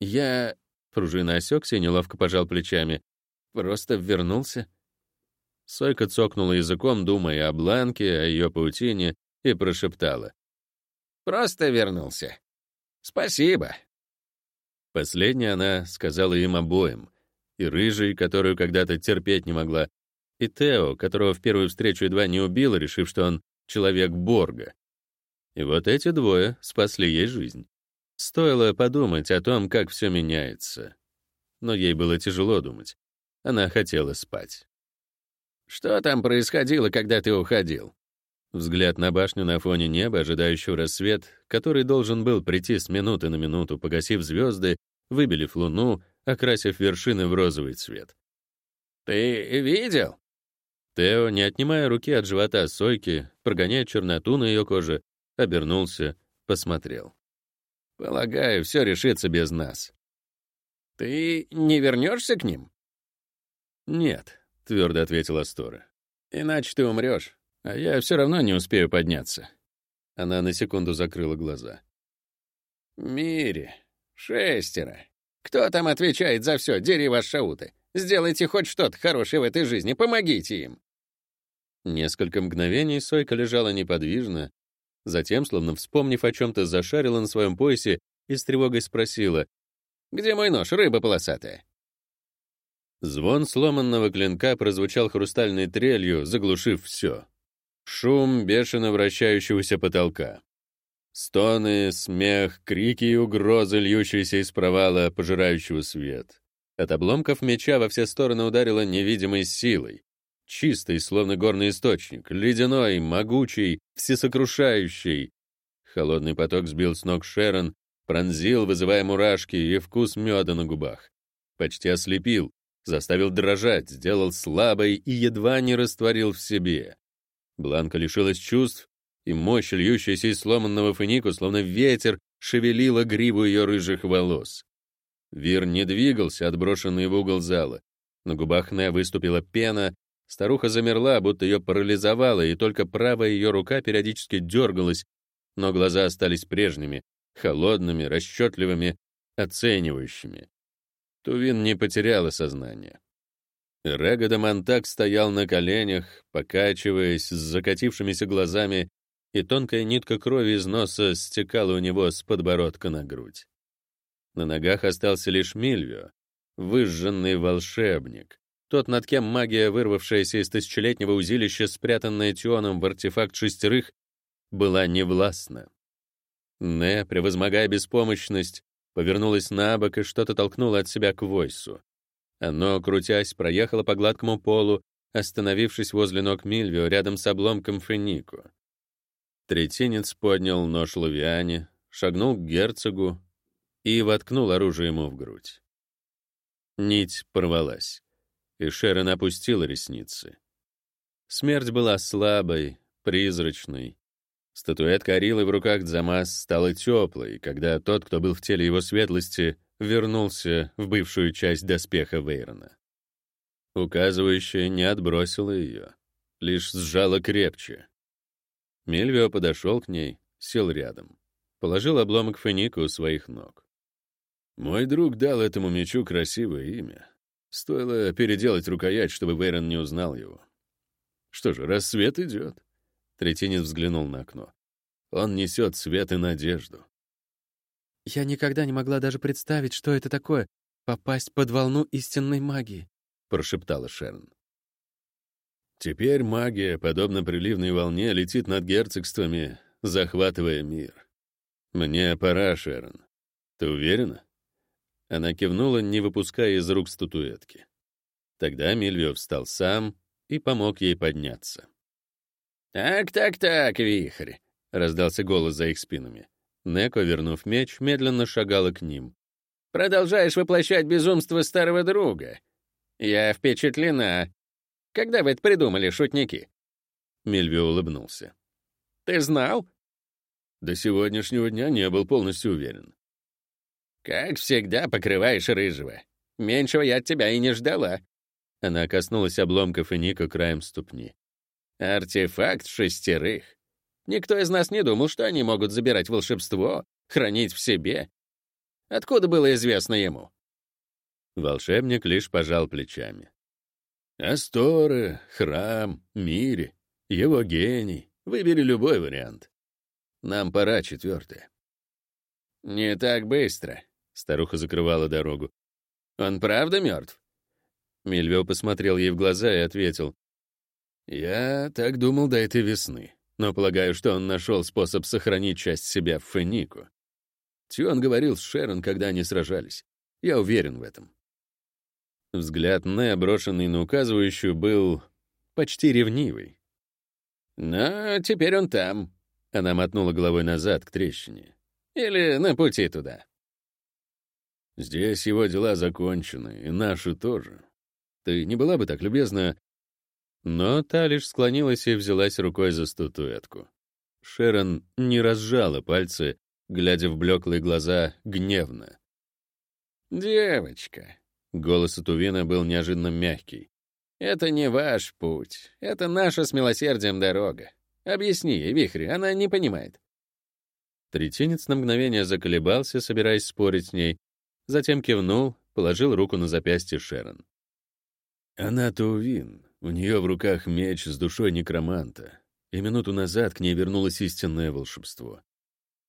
«Я...» — пружина осекся и неловко пожал плечами. «Просто вернулся». Сойка цокнула языком, думая о Бланке, о ее паутине, и прошептала. «Просто вернулся. Спасибо». Последнее она сказала им обоим. И Рыжий, которую когда-то терпеть не могла, и Тео, которого в первую встречу едва не убила, решив, что он человек Борга. И вот эти двое спасли ей жизнь. Стоило подумать о том, как все меняется. Но ей было тяжело думать. Она хотела спать. Что там происходило, когда ты уходил?» Взгляд на башню на фоне неба, ожидающего рассвет, который должен был прийти с минуты на минуту, погасив звезды, выбелив луну, окрасив вершины в розовый цвет. «Ты видел?» Тео, не отнимая руки от живота Сойки, прогоняя черноту на ее коже, обернулся, посмотрел. «Полагаю, все решится без нас». «Ты не вернешься к ним?» «Нет», — твердо ответила Стора. «Иначе ты умрешь, а я все равно не успею подняться». Она на секунду закрыла глаза. «Мире, шестеро. Кто там отвечает за все? Дери шауты. Сделайте хоть что-то хорошее в этой жизни, помогите им». Несколько мгновений Сойка лежала неподвижно, затем, словно вспомнив о чем-то, зашарила на своем поясе и с тревогой спросила, «Где мой нож, рыба полосатая?» Звон сломанного клинка прозвучал хрустальной трелью, заглушив все. Шум бешено вращающегося потолка. Стоны, смех, крики и угрозы, льющиеся из провала, пожирающего свет. От обломков меча во все стороны ударило невидимой силой. Чистый, словно горный источник, ледяной, могучий, всесокрушающий. Холодный поток сбил с ног Шерон, пронзил, вызывая мурашки и вкус меда на губах. почти ослепил, заставил дрожать, сделал слабой и едва не растворил в себе. Бланка лишилась чувств, и мощь, льющаяся из сломанного фенику, словно ветер, шевелила гриву ее рыжих волос. Вир не двигался, отброшенный в угол зала. На губах Не выступила пена, старуха замерла, будто ее парализовало, и только правая ее рука периодически дергалась, но глаза остались прежними, холодными, расчетливыми, оценивающими. Тувин не потеряла сознание. Регода Монтак стоял на коленях, покачиваясь с закатившимися глазами, и тонкая нитка крови из носа стекала у него с подбородка на грудь. На ногах остался лишь Мильвио, выжженный волшебник, тот, над кем магия, вырвавшаяся из тысячелетнего узилища, спрятанная Тионом в артефакт шестерых, была невластна. Не, превозмогая беспомощность, повернулась на бок и что-то толкнуло от себя к Войсу. Оно, крутясь, проехало по гладкому полу, остановившись возле ног Мильвио рядом с обломком Фенику. Третинец поднял нож Лавиане, шагнул к герцогу и воткнул оружие ему в грудь. Нить порвалась, и Шерон опустила ресницы. Смерть была слабой, призрачной, Статуэтка Арилы в руках Дзамас стала теплой, когда тот, кто был в теле его светлости, вернулся в бывшую часть доспеха Вейрона. Указывающая не отбросила ее, лишь сжала крепче. Мельвио подошел к ней, сел рядом, положил обломок феника у своих ног. «Мой друг дал этому мечу красивое имя. Стоило переделать рукоять, чтобы Вейрон не узнал его. Что же, рассвет идет. Третинец взглянул на окно. Он несет свет и надежду. Я никогда не могла даже представить, что это такое — попасть под волну истинной магии, — прошептала Шерн. Теперь магия, подобно приливной волне, летит над герцогствами, захватывая мир. Мне пора, Шерн. Ты уверена? Она кивнула, не выпуская из рук статуэтки. Тогда Мильвио встал сам и помог ей подняться. «Так, так, так, вихрь!» — раздался голос за их спинами. Неко, вернув меч, медленно шагала к ним. «Продолжаешь воплощать безумство старого друга. Я впечатлена. Когда вы это придумали, шутники?» Мильвио улыбнулся. «Ты знал?» До сегодняшнего дня не был полностью уверен. «Как всегда, покрываешь рыжего. Меньшего я от тебя и не ждала». Она коснулась обломков и Ника краем ступни. Артефакт шестерых. Никто из нас не думал, что они могут забирать волшебство, хранить в себе. Откуда было известно ему? Волшебник лишь пожал плечами. Асторы, храм, Мири, его гений. Выбери любой вариант. Нам пора четвертое. Не так быстро. Старуха закрывала дорогу. Он правда мертв? Мильвио посмотрел ей в глаза и ответил. Я так думал до этой весны, но полагаю, что он нашел способ сохранить часть себя в Фенику. Тион говорил с Шерон, когда они сражались. Я уверен в этом. Взгляд Не, брошенный на указывающую, был почти ревнивый. «Но теперь он там», — она мотнула головой назад к трещине. «Или на пути туда». «Здесь его дела закончены, и наши тоже. Ты не была бы так любезна но та лишь склонилась и взялась рукой за статуэтку. Шерон не разжала пальцы, глядя в блеклые глаза гневно. «Девочка», — голос Тувина был неожиданно мягкий, — «это не ваш путь, это наша с милосердием дорога. Объясни ей, Вихри, она не понимает». Третинец на мгновение заколебался, собираясь спорить с ней, затем кивнул, положил руку на запястье Шерон. «Она Тувин, у нее в руках меч с душой некроманта, и минуту назад к ней вернулось истинное волшебство.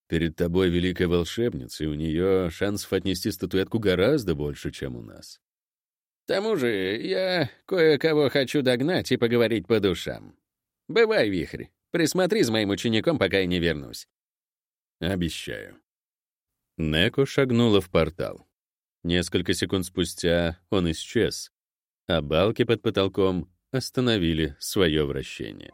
Перед тобой великая волшебница, и у нее шансов отнести статуэтку гораздо больше, чем у нас. К тому же я кое-кого хочу догнать и поговорить по душам. Бывай, Вихрь, присмотри за моим учеником, пока я не вернусь. Обещаю. Неко шагнула в портал. Несколько секунд спустя он исчез, а балки под потолком остановили свое вращение.